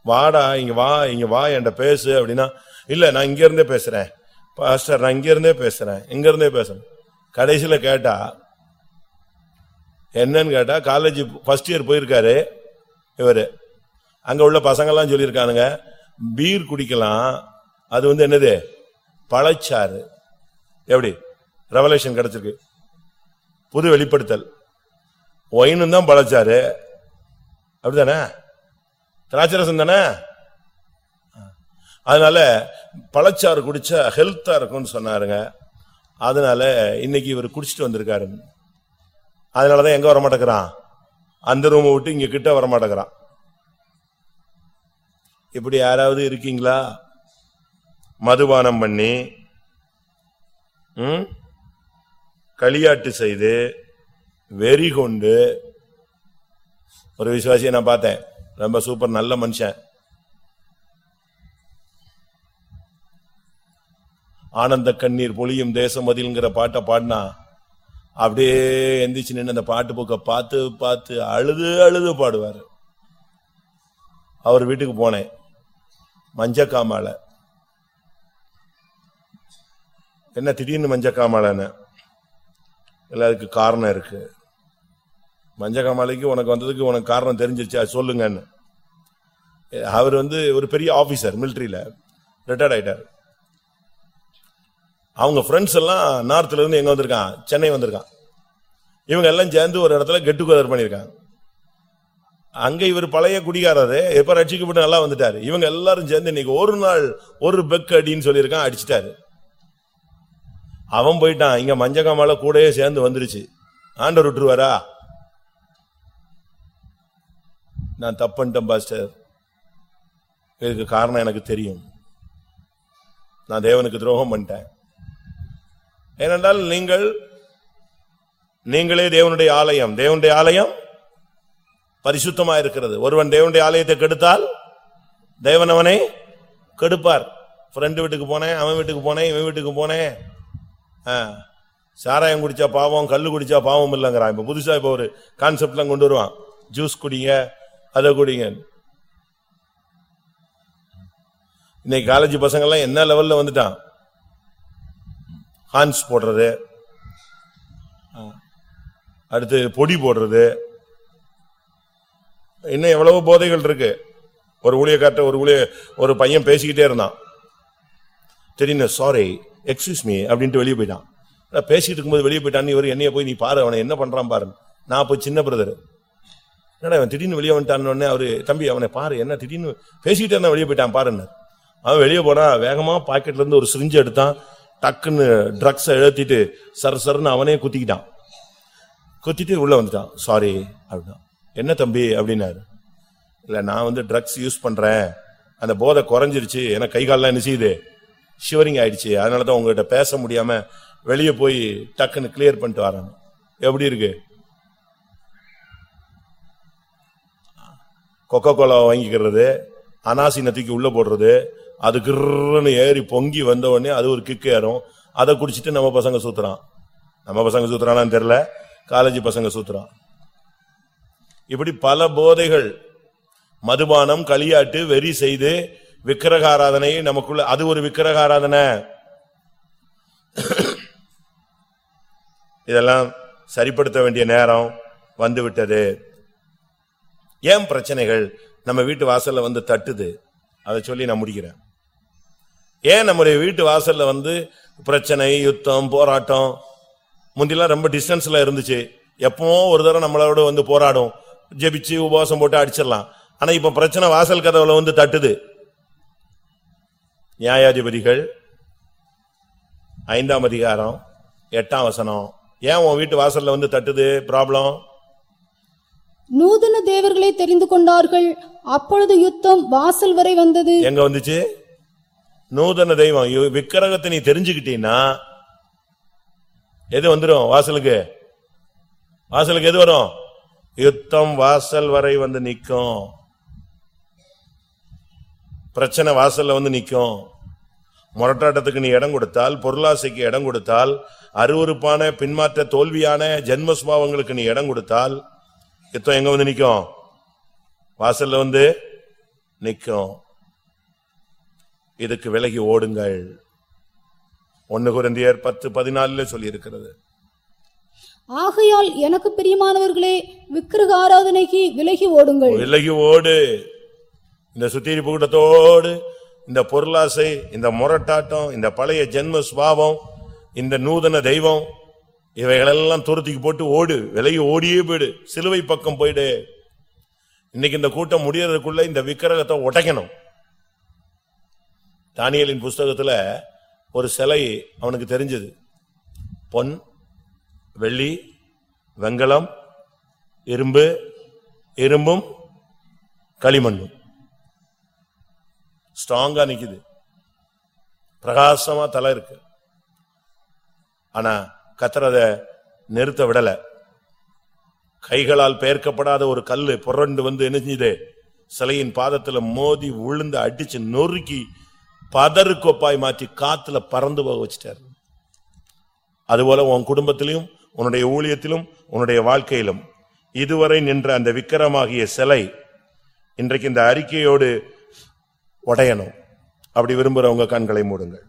வாடா இங்க வா இங்க வா என்கிட்ட பேசு அப்படின்னா இல்ல நான் இங்க இருந்தே பேசுறேன். பாஸ்டர் நான் இங்க இருந்தே பேசுறேன். இங்க இருந்தே பேசுறேன் கடைசியில கேட்டா என்னன்னு கேட்டால் காலேஜ் ஃபர்ஸ்ட் இயர் போயிருக்காரு இவர். அங்கே உள்ள பசங்கள்லாம் சொல்லியிருக்கானுங்க பீர் குடிக்கலாம். அது வந்து என்னது? பழச்சாறு. எப்படி? ரெவலேஷன் கிடைச்சிருக்கு. புது வெளிப்படுத்தல். ஒயினும் தான் பழச்சாறு. அப்படிதானே திராட்சரசம் தானே? அதனால பழச்சாறு குடிச்சா ஹெல்த்தா இருக்கும்னு சொன்னாருங்க. அதனால இன்னைக்கு இவர் குடிச்சிட்டு வந்திருக்காரு. அதனாலதான் எங்க வர மாட்டேங்கிறான் அந்த ரூமை விட்டு இங்க கிட்ட வர மாட்டேங்கிறான் இப்படி யாராவது இருக்கீங்களா? மதுபானம் பண்ணி ம்? களியாட்டு செய்து வெறி கொண்டு ஒரு விசுவாசியை நான் பார்த்தேன். ரொம்ப சூப்பர் நல்ல மனுஷன். ஆனந்த கண்ணீர் பொழியும் தேசமதில்ங்கிற பாட்டை பாடினா அப்படியே எந்திரிச்சு நின்று அந்த பாட்டு புக்கை பார்த்து பார்த்து அழுது அழுது பாடுவார். அவர் வீட்டுக்கு போனேன். மஞ்சக்காமால. என்ன திடீர்னு மஞ்சக்காமாலன்னு? எல்லாருக்கு காரணம் இருக்கு. மஞ்சக்காமாலைக்கு உனக்கு வந்ததுக்கு உனக்கு காரணம் தெரிஞ்சிருச்சா சொல்லுங்கன்னு. அவர் வந்து ஒரு பெரிய ஆபீசர் மிலிட்ரியில ரிட்டையர்ட் ஆயிட்டார். அவங்க ஃப்ரெண்ட்ஸ் எல்லாம் நார்த்ல இருந்து எங்க வந்திருக்கான்? சென்னை வந்திருக்கான். இவங்க எல்லாம் சேர்ந்து ஒரு இடத்துல கெட் டுகெதர் பண்ணியிருக்காங்க. அங்க இவர் பழைய குடிகாரரு. எப்ப ரட்சிக்கப்பட்டு நல்லா வந்துட்டாரு. இவங்க எல்லாரும் சேர்ந்து இன்னைக்கு ஒரு நாள் ஒரு பெக் அடின்னு சொல்லியிருக்கான் அடிச்சிட்டாரு. அவன் போயிட்டான். இங்க மஞ்சக்காமல கூடயே சேர்ந்து வந்துருச்சு. ஆண்டவர் விட்டுருவாரா? நான் தப்புன்ட்டேன் பாஸ்டர். இதுக்கு காரணம் எனக்கு தெரியும். நான் தேவனுக்கு துரோகம் பண்ணிட்டேன். ஏனென்றால் நீங்கள் நீங்களே தேவனுடைய ஆலயம். தேவனுடைய ஆலயம் பரிசுத்தமா இருக்கிறது ஒருவன் தேவனுடைய ஆலயத்தை கெடுத்தால் தேவன் அவனை கெடுப்பார். ஃப்ரெண்டு வீட்டுக்கு போனேன் அவன் வீட்டுக்கு போனேன் இவன் வீட்டுக்கு போனேன். ஆ, சாராயம் குடிச்சா பாவம் கல் குடிச்சா பாவம் இல்லைங்கிறான். இப்போ புதுசாக இப்போ ஒரு கான்செப்ட்லாம் கொண்டு வருவான். ஜூஸ் குடிங்க அதை குடிங்க. இன்னைக்கு காலேஜ் பசங்கள்லாம் என்ன லெவலில் வந்துட்டான்? ஹான்ஸ் போடுறது. அடுத்து பொடி போடுறது. இன்னும் எவ்வளவு போதைகள் இருக்கு. ஒரு ஊழியக்கார்ட்ட ஒரு ஊழிய ஒரு பையன் பேசிக்கிட்டே இருந்தான். தெரியுங்க சாரி எக்ஸ்கியூஸ் மீ அப்படின்ட்டு வெளியே போயிட்டான். நான் பேசிட்டு இருக்கும்போது வெளியே போயிட்டான். இவர் என்னைய போய் நீ பாரு அவனை என்ன பண்றான் பாரு. நான் போய் சின்ன பிரதர் என்னடா அவன் திடீர்னு வெளியே வந்துட்டான்னு அவரு தம்பி அவனை பாரு என்ன திடீர்னு? பேசிக்கிட்டே இருந்தான் வெளியே போயிட்டான் பாருன்னு அவன் வெளியே போனா வேகமா பாக்கெட்ல இருந்து ஒரு சிரிஞ்சு எடுத்தான். டக்குன்னு ட்ரக்ஸ் எழுத்திட்டு சர சரன்னு அவனே குத்திக்கிட்டான். குத்திட்டு உள்ள வந்துட்டான். சாரி அப்படின்னா. என்ன தம்பி? அப்படின்னாரு. இல்ல நான் வந்து ட்ரக்ஸ் யூஸ் பண்றேன். அந்த போதை குறைஞ்சிருச்சு. ஏன்னா கை கால்லாம் என்ன செய்யுது ஷிவரிங் ஆயிடுச்சு. அதனால தான் உங்ககிட்ட பேச முடியாம வெளியே போய் டக்குன்னு கிளியர் பண்ணிட்டு வரேன். எப்படி இருக்கு? கொக்கோ கோலா வாங்கிக்கிறது. அனாசி நத்திக்கு உள்ள போடுறது. அது கிருன்னு ஏறி பொங்கி வந்த உடனே அது ஒரு கிக்கு ஏறும். அதை குடிச்சிட்டு நம்ம பசங்க சூத்துறான். நம்ம பசங்க சூத்துறானான்னு தெரியல. காலேஜ் பசங்க சுத்துறான். இப்படி பல போதைகள் மதுபானம் களியாட்டு வெறி செய்து விக்கிரக ஆராதனை நமக்குள்ள அது ஒரு விக்கிரக ஆராதனை இதெல்லாம் சரிப்படுத்த வேண்டிய நேரம் வந்துவிட்டது. ஏன் பிரச்சனைகள் நம்ம வீட்டு வாசல்ல வந்து தட்டுது? அதை சொல்லி நான் முடிக்கிறேன். ஏன் நம்முடைய வீட்டு வாசல்ல வந்து பிரச்சனை யுத்தம் போராட்டம்? முந்திலாம் ரொம்ப டிஸ்டன்ஸ்ல இருந்துச்சு. எப்பவும் ஒரு தடவை நம்மளோட வந்து போராடும். ஜெபிச்சு உபவாசம் போட்டு அடிச்சிடலாம். ஆனா இப்ப பிரச்சனை வாசல் கதவுல வந்து தட்டுது. நியாயாதிபதிகள் ஐந்தாம் அதிகாரம் எட்டாம் வசனம். ஏன் உன் வீட்டு வாசல்ல வந்து தட்டுது? ப்ராப்ளம் நூதன தேவர்களை தெரிந்து கொண்டார்கள். அப்பொழுது யுத்தம் வாசல் வரை வந்தது. எங்க வந்துச்சு? நூதன தெய்வம். விக்கிரகத்தை நீ தெரிஞ்சுக்கிட்டீன்னா எது வந்துடும் வாசலுக்கு. வாசலுக்கு எது வரும்? யுத்தம் வாசல் வரை வந்து நிற்கும். பிரச்சனை வாசல்ல வந்து நிற்கும். முரட்டாட்டத்துக்கு நீ இடம் கொடுத்தால் பொருளாசைக்கு இடம் கொடுத்தால் அருவருப்பான பின்மாற்ற தோல்வியான ஜென்ம சுபாவங்களுக்கு நீ இடம் கொடுத்தால் யுத்தம் எங்க வந்து நிற்கும்? வாசல்ல வந்து நிற்கும். இதுக்கு விலகி ஓடுங்கள். ஒன்னு குருந்தியர் பத்து பதினாலுல சொல்லி இருக்கிறது ஆகையால் எனக்கு பிரியமானவர்களே விக்கிரக ஆராதனைக்கு விலகி ஓடுங்கள். விலகி ஓடு. இந்த சுத்திரிப்பு கூட்டத்தோடு இந்த பொருளாசை இந்த முரட்டாட்டம் இந்த பழைய ஜென்ம சுபாவம் இந்த நூதன தெய்வம் இவைகளெல்லாம் துரத்திக்கு போட்டு ஓடு. விலகி ஓடியே போயிடு. சிலுவை பக்கம் போயிடு. இன்னைக்கு இந்த கூட்டம் முடியறதுக்குள்ள இந்த விக்கிரகத்தை உடைக்கணும். தானியலின் புஸ்தகத்தில் ஒரு சிலை அவனுக்கு தெரிஞ்சது. பொன் வெள்ளி வெங்கலம் இரும்பு இரும்பும் களிமண்ணும். ஸ்ட்ராங்கா நிக்குது. பிரகாசமா தலை இருக்கு. ஆனா கத்தரத நிறுத்த விடல. கைகளால் பெயர்க்கப்படாத ஒரு கல் புரண்டு வந்து என்னது சிலையின் பாதத்துல மோதி உளுந்து அடிச்சு நொறுக்கி பதறு கொப்பாய் மாற்றி காத்துல பறந்து போக வச்சிட்டார். அதுபோல உன் குடும்பத்திலையும் உன்னுடைய ஊழியத்திலும் உன்னுடைய வாழ்க்கையிலும். இதுவரை நின்ற அந்த விக்கிரமாகிய சிலை இன்றைக்கு இந்த அறிக்கையோடு உடையணும். அப்படி விரும்புறவங்க கண்களை மூடுங்கள்.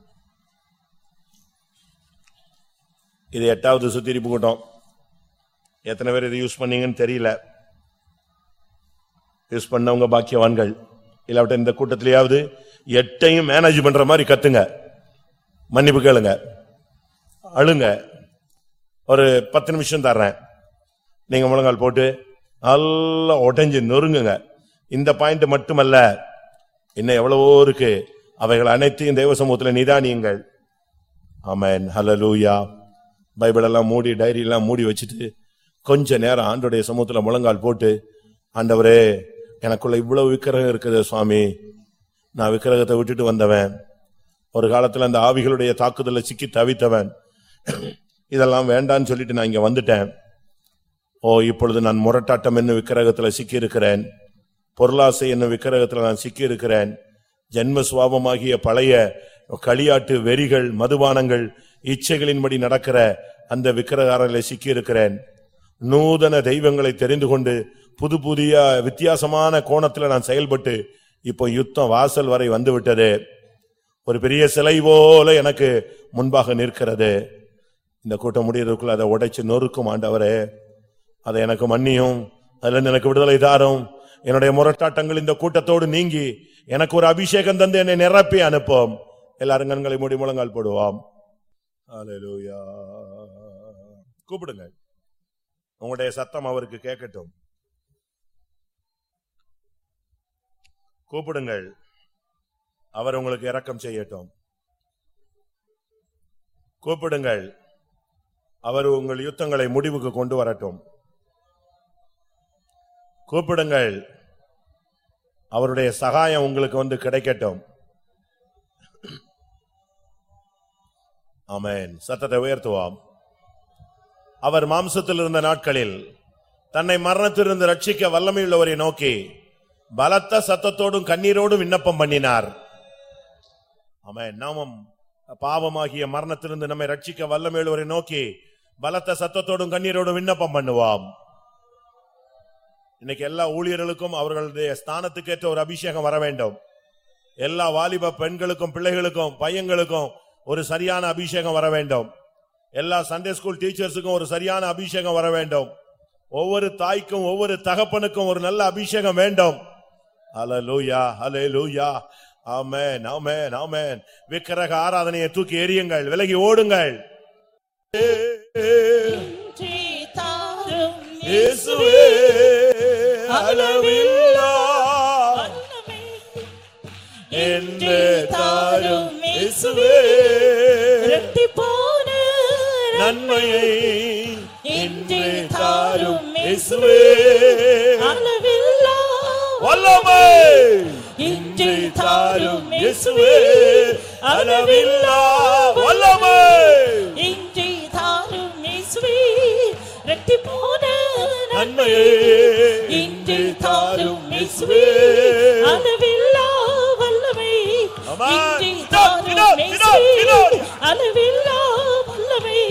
இது எட்டாவது சுத்திரிப்பு கூட்டம். எத்தனை பேர் இதை யூஸ் பண்ணீங்கன்னு தெரியல. யூஸ் பண்ணவங்க பாக்கியவான்கள். இல்லாவிட்ட இந்த கூட்டத்திலேயாவது எட்டையும் மேனேஜ் பண்ற மாதிரி கத்துங்க. மன்னிப்பு கேளுங்க. அழுங்க. ஒரு பத்து நிமிஷம் தர்றேன். நீங்க முழங்கால் போட்டு நல்லா உடைஞ்சு நொறுங்குங்க. இந்த பாயிண்ட் மட்டுமல்ல இன்னும் எவ்வளவோ இருக்கு. அவைகள் அனைத்தையும் தெய்வ சமூகத்தில் நிதானியுங்கள். ஆமேன். ஹலலூயா பைபிள் எல்லாம் மூடி டைரி எல்லாம் மூடி வச்சுட்டு கொஞ்ச நேரம் ஆண்டுடைய சமூகத்தில் முழங்கால் போட்டு ஆண்டவரே எனக்குள்ள இவ்வளவு விக்கிரகம் இருக்குது சுவாமி. நான் விக்கிரகத்தை விட்டுட்டு வந்தவன். ஒரு காலத்தில் அந்த ஆவிகளுடைய தாக்குதலில் சிக்கி தவித்தவன். இதெல்லாம் வேண்டான்னு சொல்லிட்டு நான் இங்கே வந்துட்டேன். ஓ இப்பொழுது நான் முரட்டாட்டம் என்னும் விக்கிரகத்தில் சிக்கியிருக்கிறேன். பொருளாசை என்னும் விக்கிரகத்தில் நான் சிக்கியிருக்கிறேன். ஜென்ம சுவாபமாகிய பழைய களியாட்டு வெறிகள் மதுபானங்கள் இச்சைகளின்படி நடக்கிற அந்த விக்கிரகாரங்களை சிக்கியிருக்கிறேன். நூதன தெய்வங்களை தெரிந்து கொண்டு புது புதிய வித்தியாசமான கோணத்தில் நான் செயல்பட்டு இப்போ யுத்தம் வாசல் வரை வந்து விட்டது ஒரு பெரிய சிலை போல எனக்கு முன்பாக நிற்கிறது. இந்த கூட்டம் முடியறதுக்குள்ள அதை உடைச்சு நொறுக்கும் ஆண்டவரே. அதை எனக்கு மன்னியும். அதுல எனக்கு விடுதலை தாரும். என்னுடைய முரட்டாட்டங்கள் இந்த கூட்டத்தோடு நீங்கி எனக்கு ஒரு அபிஷேகம் தந்து என்னை நிரப்பி அனுப்போம். எல்லாரும் கண்களை மூடி முழங்கால் போடுவோம். கூப்பிடுங்க. உங்களுடைய சத்தம் அவருக்கு கேட்கட்டும். கூப்பிடுங்கள். அவர் உங்களுக்கு இரக்கம் செய்யட்டும். கூப்பிடுங்கள். அவர் உங்கள் யுத்தங்களை முடிவுக்கு கொண்டு வரட்டும். கூப்பிடுங்கள். அவருடைய சகாயம் உங்களுக்கு வந்து கிடைக்கட்டும். ஆமென். சத்தத்தை உயர்த்துவோம். அவர் மாம்சத்தில் இருந்த நாட்களில் தன்னை மரணத்திலிருந்து ரட்சிக்க வல்லமையுள்ளவரை நோக்கி பலத்த சத்தத்தோடும் கண்ணீரோடும் விண்ணப்பம் பண்ணினார். அவன் நாமம் பாவமாகிய மரணத்திலிருந்து நம்மை ரட்சிக்க வல்லமையுள்ளவரை நோக்கி பலத்த சத்தத்தோடும் கண்ணீரோடும் விண்ணப்பம் பண்ணுவோம். இன்னைக்கு எல்லா ஊழியர்களுக்கும் அவர்களுடைய ஸ்தானத்துக்கேற்ற ஒரு அபிஷேகம் வர வேண்டும். எல்லா வாலிப பெண்களுக்கும் பிள்ளைகளுக்கும் பையங்களுக்கும் ஒரு சரியான அபிஷேகம் வர வேண்டும். எல்லா சண்டே ஸ்கூல் டீச்சர்ஸுக்கும் ஒரு சரியான அபிஷேகம் வர வேண்டும். ஒவ்வொரு தாய்க்கும் ஒவ்வொரு தகப்பனுக்கும் ஒரு நல்ல அபிஷேகம் வேண்டும். அலலூயா அலலூயா ஆமேன் ஆமேன் ஆமேன் விக்கிரக ஆராதனையை தூக்கி எரியுங்கள் விலகி ஓடுங்கள். என்று தாரும் போன நன்மையை என்று தாரும் வல்லமை! இன்றே தாரும் இயேசுவே அளவில்லா வல்லமை! இன்றே தாரும் இயேசுவே ரெட்டி போன நன்மையை! இன்றே தாரும் இயேசுவே அளவில்லா வல்லமை. இன்றே தாரும் இயேசுவே. அளவில்லா வல்லமை!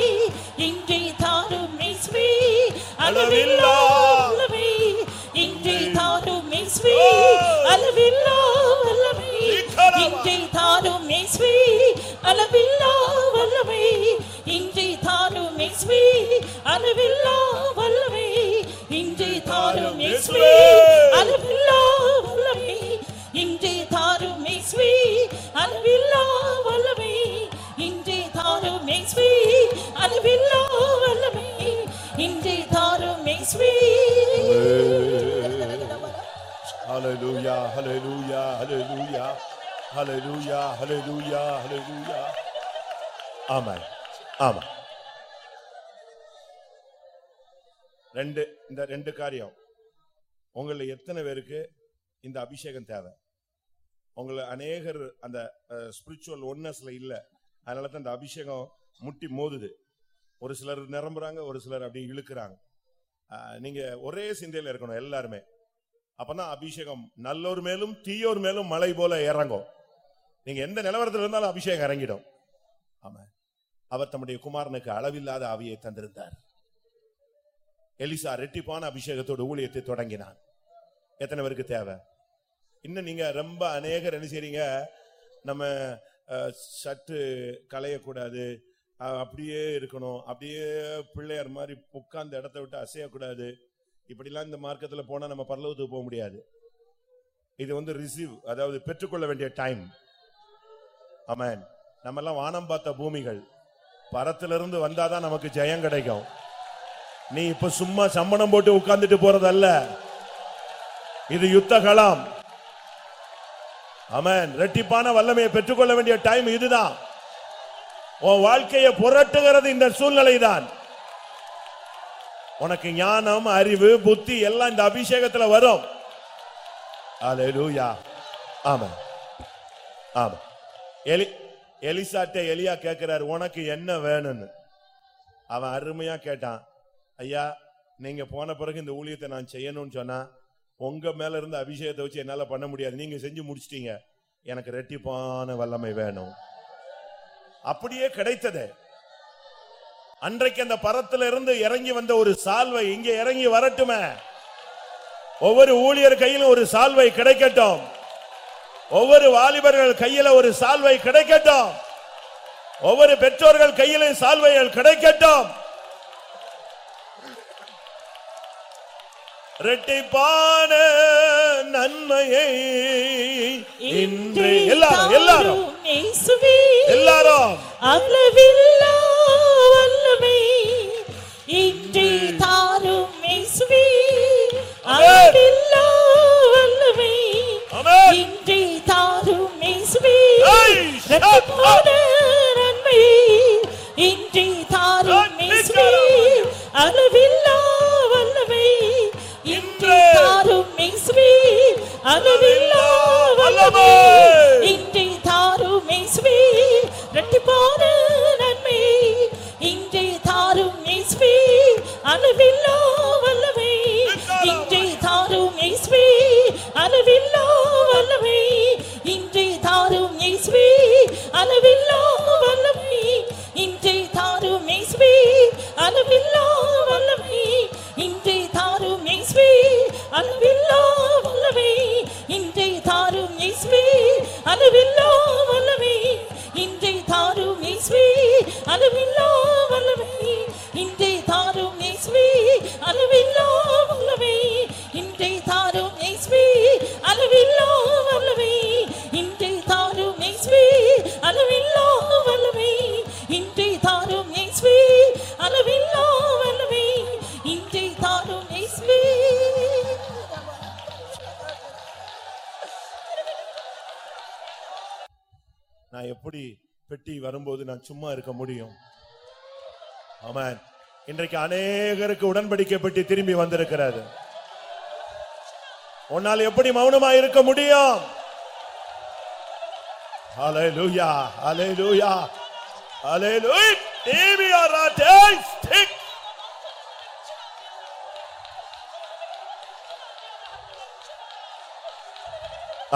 இன்றே தாரும் இயேசுவே அளவில்லா இன்றே தாரும் இயேசுவே அளவில்லா வல்லமை இன்றே தாரும் இயேசுவே அளவில்லா வல்லமை இன்றே தாரும் இயேசுவே அளவில்லா வல்லமை இன்றே தாரும் இயேசுவே அளவில்லா வல்லமை இன்றே தாரும் இயேசுவே அளவில்லா வல்லமை இன்றே தாரும் இயேசுவே Hallelujah, hallelujah, hallelujah, hallelujah, hallelujah, hallelujah. ஆமென். ஆமென். ரெண்டு இந்த ரெண்டு காரியம். உங்களில் எத்தனை பேருக்கு இந்த அபிஷேகம் தேவை? உங்களை அநேகர் அந்த ஸ்பிரிச்சுவல் ஒன்னஸ்ல இல்லை. அதனால தான் இந்த அபிஷேகம் முட்டி மோதுது. ஒரு சிலர் நிரம்புறாங்க ஒரு சிலர் அப்படி இழுக்கிறாங்க. நீங்க ஒரே சிந்தையில் இருக்கணும் எல்லாருமே. அப்பதான் அபிஷேகம் நல்லோர் மேலும் தீயோர் மேலும் மலை போல இறங்கும். நீங்க எந்த நிலவரத்தில் இருந்தாலும் அபிஷேகம் இறங்கிடும். ஆமா அவர் தம்முடைய குமாரனுக்கு அளவில்லாத ஆவியை தந்திருந்தார். எலிசா ரெட்டிப்பான அபிஷேகத்தோடு ஊழியத்தை தொடங்கினான். எத்தனை பேருக்கு தேவை? இன்னும் நீங்க ரொம்ப அநேகர் என்ன செய்றீங்க? நம்ம சற்று களையக்கூடாது. அப்படியே இருக்கணும். அப்படியே பிள்ளையார் மாதிரி உட்கார்ந்த இடத்த விட்டு அசையக்கூடாது. இப்படிலாம் இந்த மார்க்கத்தில் போனால் நம்ம பரலவத்துக்கு போக முடியாது. இது வந்து ரிசீவ் அதாவது பெற்றுக்கொள்ள வேண்டிய டைம் அமேன் நம்ம எல்லாம் வானம் பார்த்த பூமிகள். பரத்திலிருந்து வந்தாதான் நமக்கு ஜெயம் கிடைக்கும். நீ இப்ப சும்மா சம்மணம் போட்டு உட்கார்ந்துட்டு போறதல்ல. இது யுத்த களம் அமேன் ரெட்டிப்பான வல்லமையை பெற்றுக்கொள்ள வேண்டிய டைம் இதுதான். உன் வாழ்க்கையை புரட்டுகிறது இந்த சூழ்நிலை தான் உனக்கு ஞானம் அறிவு புத்தி எல்லாம் இந்த அபிஷேகத்துல வரும். அல்லேலூயா ஆமா ஆமா எலி எலிசாட்ட எலியா கேட்கிறாரு உனக்கு என்ன வேணும்னு? அவன் அருமையா கேட்டான் ஐயா நீங்க போன பிறகு இந்த ஊழியத்தை நான் செய்யணும்னு சொன்னா உங்க மேல இருந்த அபிஷேகத்தை வச்சு என்னால பண்ண முடியாது. நீங்க செஞ்சு முடிச்சிட்டீங்க. எனக்கு ரெட்டிப்பான வல்லமை வேணும். அப்படியே கிடைத்தது. அன்றைக்கு அந்த பரத்துல இருந்து இறங்கி வந்த ஒரு சால்வை இங்க இறங்கி வரட்டுமே. ஒவ்வொரு ஊழியர் கையிலும் ஒரு சால்வை கிடைக்கட்டும். ஒவ்வொரு வாலிபர்கள் கையில ஒரு சால்வை கிடைக்கட்டும். ஒவ்வொரு பெற்றோர்கள் கையிலும் சால்வைகள் கிடைக்கட்டும். ரெட்டிப்பான நன்மையை இன்று எல்லாரும் எல்லாரும். எல்லாரும். அளவில்லா இன்றைக்கு அநேகருக்கு உடன்படிக்கப்பட்டு திரும்பி வந்திருக்கிறது. உன்னால் எப்படி மௌனமா இருக்க முடியும்? ஹalleluya ஹalleluya ஹalleluya தேவியாரா டேஸ்ட்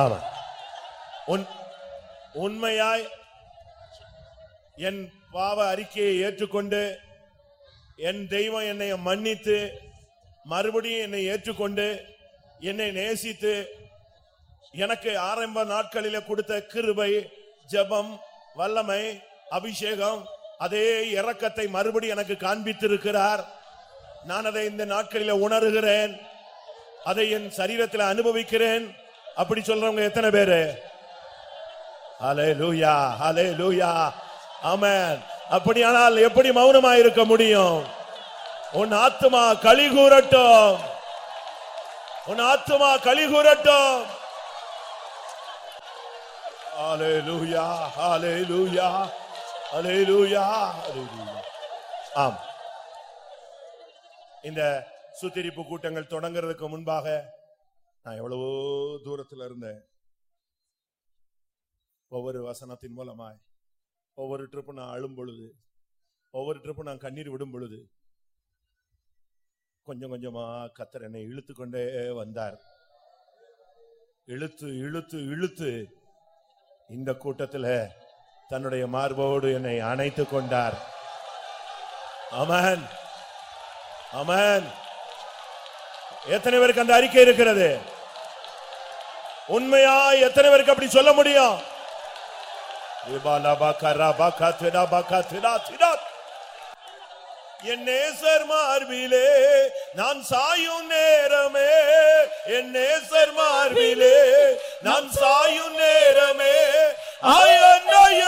ஆமா. உன் உண்மையாய் என் பாவ அறிக்கையை ஏற்றுக்கொண்டு என் தெய்வம் என்னை மன்னித்து மறுபடியும் என்னை ஏற்றுக்கொண்டு என்னை நேசித்து எனக்கு ஆரம்ப நாட்களில கொடுத்த கிருபை ஜெபம் வல்லமை அபிஷேகம் அதே இறக்கத்தை மறுபடி எனக்கு காண்பித்திருக்கிறார். நான் அதை இந்த நாட்களில் உணர்கிறேன். அதை என் சரீரத்தில் அனுபவிக்கிறேன். அப்படி சொல்றவங்க எத்தனை பேரு? அலே லூயா ஆமன் அப்படியானால் எப்படி மௌனமா இருக்க முடியும்? உன் ஆத்துமா களி கூறட்டும் உன் ஆத்துமா களி கூறட்டும் ஹalleluya ஹalleluya ஹalleluya ஹalleluya. ஆம். இந்த சுத்திரிப்பு கூட்டங்கள் தொடங்குறதுக்கு முன்பாக நான் எவ்வளவோ தூரத்துல இருந்தேன். ஒவ்வொரு வசனத்தின் மூலமாய். ஒவ்வொரு ட்ரிப்பும் நான் அழும் பொழுது ஒவ்வொரு ட்ரிப்பும் நான் கண்ணீர் விடும் பொழுது கொஞ்சம் கொஞ்சமா கத்தர் என்னை இழுத்து கொண்டே வந்தார். இழுத்து இழுத்து இழுத்து இந்த கூட்டத்தில் தன்னுடைய மார்போடு என்னை அணைத்து கொண்டார். அமன் அமன் எத்தனை பேருக்கு அந்த அறிக்கை இருக்கிறது? உண்மையா எத்தனை பேருக்கு அப்படி சொல்ல முடியும் விபாலா பாக்கா ரா பாக்கா திடா பாக்கா திடா திடா என் நேசர் மார்பிலே நான் சாயும் நேரமே. என் நேசர் மார்பிலே நான் சாயும் நேரமே.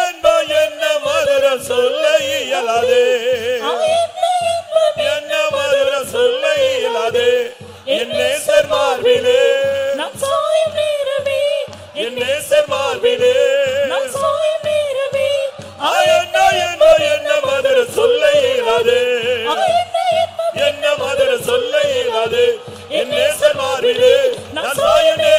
என்ப என்ன மதுர சொல்ல இயலாதே. என்ன மதுர சொல்ல இயலாதே. என் நேசர் மார்பிலே நான் சாயும் நேரமே. என் நேசர் மார்பிலே இயலாது என்ன மதுரை சொல்ல இயலாது? என் நேசமாரிலே நான் சாயனே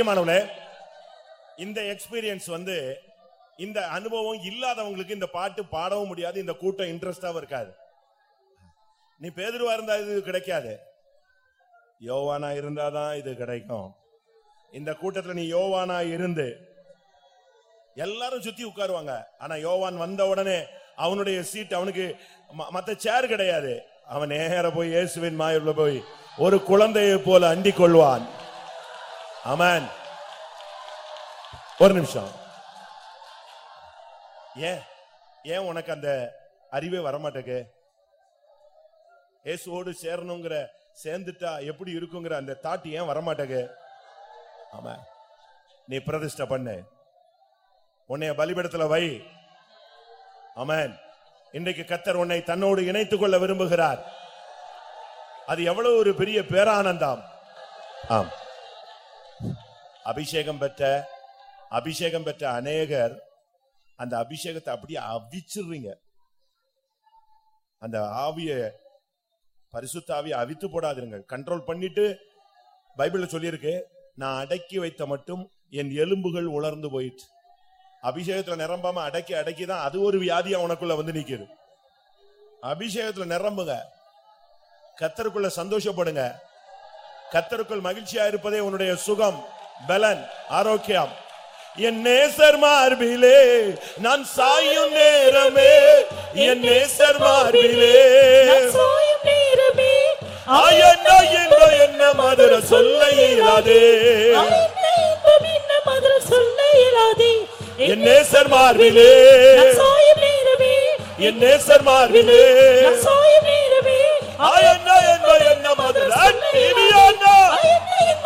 பிரியமானவர்களே இந்த எக்ஸ்பீரியன்ஸ் வந்து இந்த அனுபவம் இல்லாதவங்களுக்கு இந்த பாட்டு பாடவும் முடியாது இந்த கூட்டம் இன்ட்ரெஸ்டாவும் இருக்காது. நீ பேதுருவா இருந்தா இது கிடைக்காது. யோவானா இருந்தாதான் இது கிடைக்கும். இந்த கூட்டத்துல நீ யோவானா இருந்து எல்லாரும் சுத்தி உட்காருவாங்க. ஆனா யோவான் வந்த உடனே அவனுடைய சீட் அவனுக்கு மத்த சேர் கிடையாது. அவன் நேர போய் இயேசுவின் மாயுள்ள போய் ஒரு குழந்தையை போல அண்டிக் கொள்வான் அமன் ஒரு நிமிஷம். ஏன் ஏன் உனக்கு அந்த அறிவே வரமாட்டேக்கு? இயேசுவோடு சேரணுங்கிற சேர்ந்துட்டா எப்படி இருக்குங்கிற அந்த தாட் ஏன் வரமாட்டேக்கு? ஆமா நீ பிரதிஷ்டை பண்ணு. உன்னைய பலிபடத்துல வை. அமன் இன்றைக்கு கத்தர் உன்னை தன்னோடு இணைத்துக் கொள்ள விரும்புகிறார். அது எவ்வளவு ஒரு பெரிய பேரானந்தம். ஆம். அபிஷேகம் பெற்ற அபிஷேகம் பெற்ற அநேகர் அந்த அபிஷேகத்தை அப்படியே அவிச்சிடுறீங்க. அந்த ஆவிய பரிசுத்த ஆவியை அவித்து போடாதுங்க கண்ட்ரோல் பண்ணிட்டு பைபிள்ல சொல்லியிருக்கு நான் அடக்கி வைத்த மட்டும் என் எலும்புகள் உலர்ந்து போயிட்டு அபிஷேகத்துல நிரம்பாம அடக்கி அடக்கி தான் அது ஒரு வியாதியா உனக்குள்ள வந்து நிக்குது. அபிஷேகத்துல நிரம்புங்க. கத்தருக்குள்ள சந்தோஷப்படுங்க. கத்தருக்குள் மகிழ்ச்சியா இருப்பதே உன்னுடைய சுகம். பலன் ஆரோக்கியம். என் நேசர் மார்பிலே நான் சாயும் நேரமே. என் நேசர் மார்பிலே ஆயன்னா என்ன என்ன மதுர சொல்ல இயலாதே. என் நேசர் மார்பிலே என் நேசர் மார்பிலே ஆயன்னா என்ன என்ன மதுர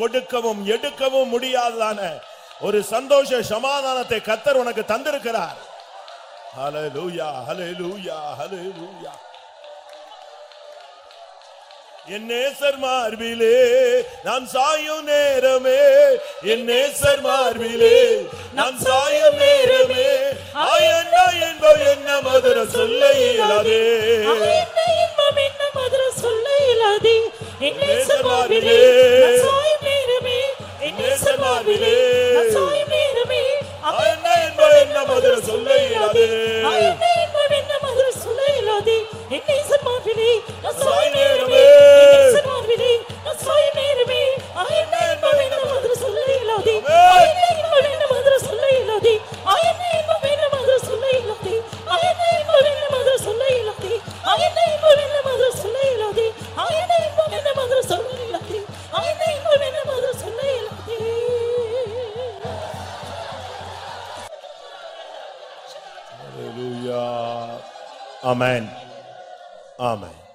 கொடுக்கவும் எடுக்கவும் முடியாததான ஒரு சந்தோஷ சமாதானத்தை கத்தர் உனக்கு தந்திருக்கிறார். ஹalleluya ஹalleluya ஹalleluya. என் நேசர் மார்பிலே நான் சாயும் நேரமே. என் நேசர் மார்பிலே நான் சாயும் நேரமே. ஆயன்னா என்பது என்ன மதுர சொல்ல இயலாதே. சொல்ல இயலாதே. என் நேசர் மார்பிலே நேசமாவிலே அண்ணா என்பது என்ன மதுர சொல்ல இயலாது அண்ணா என்பது என்ன மதுர Amen. Amen.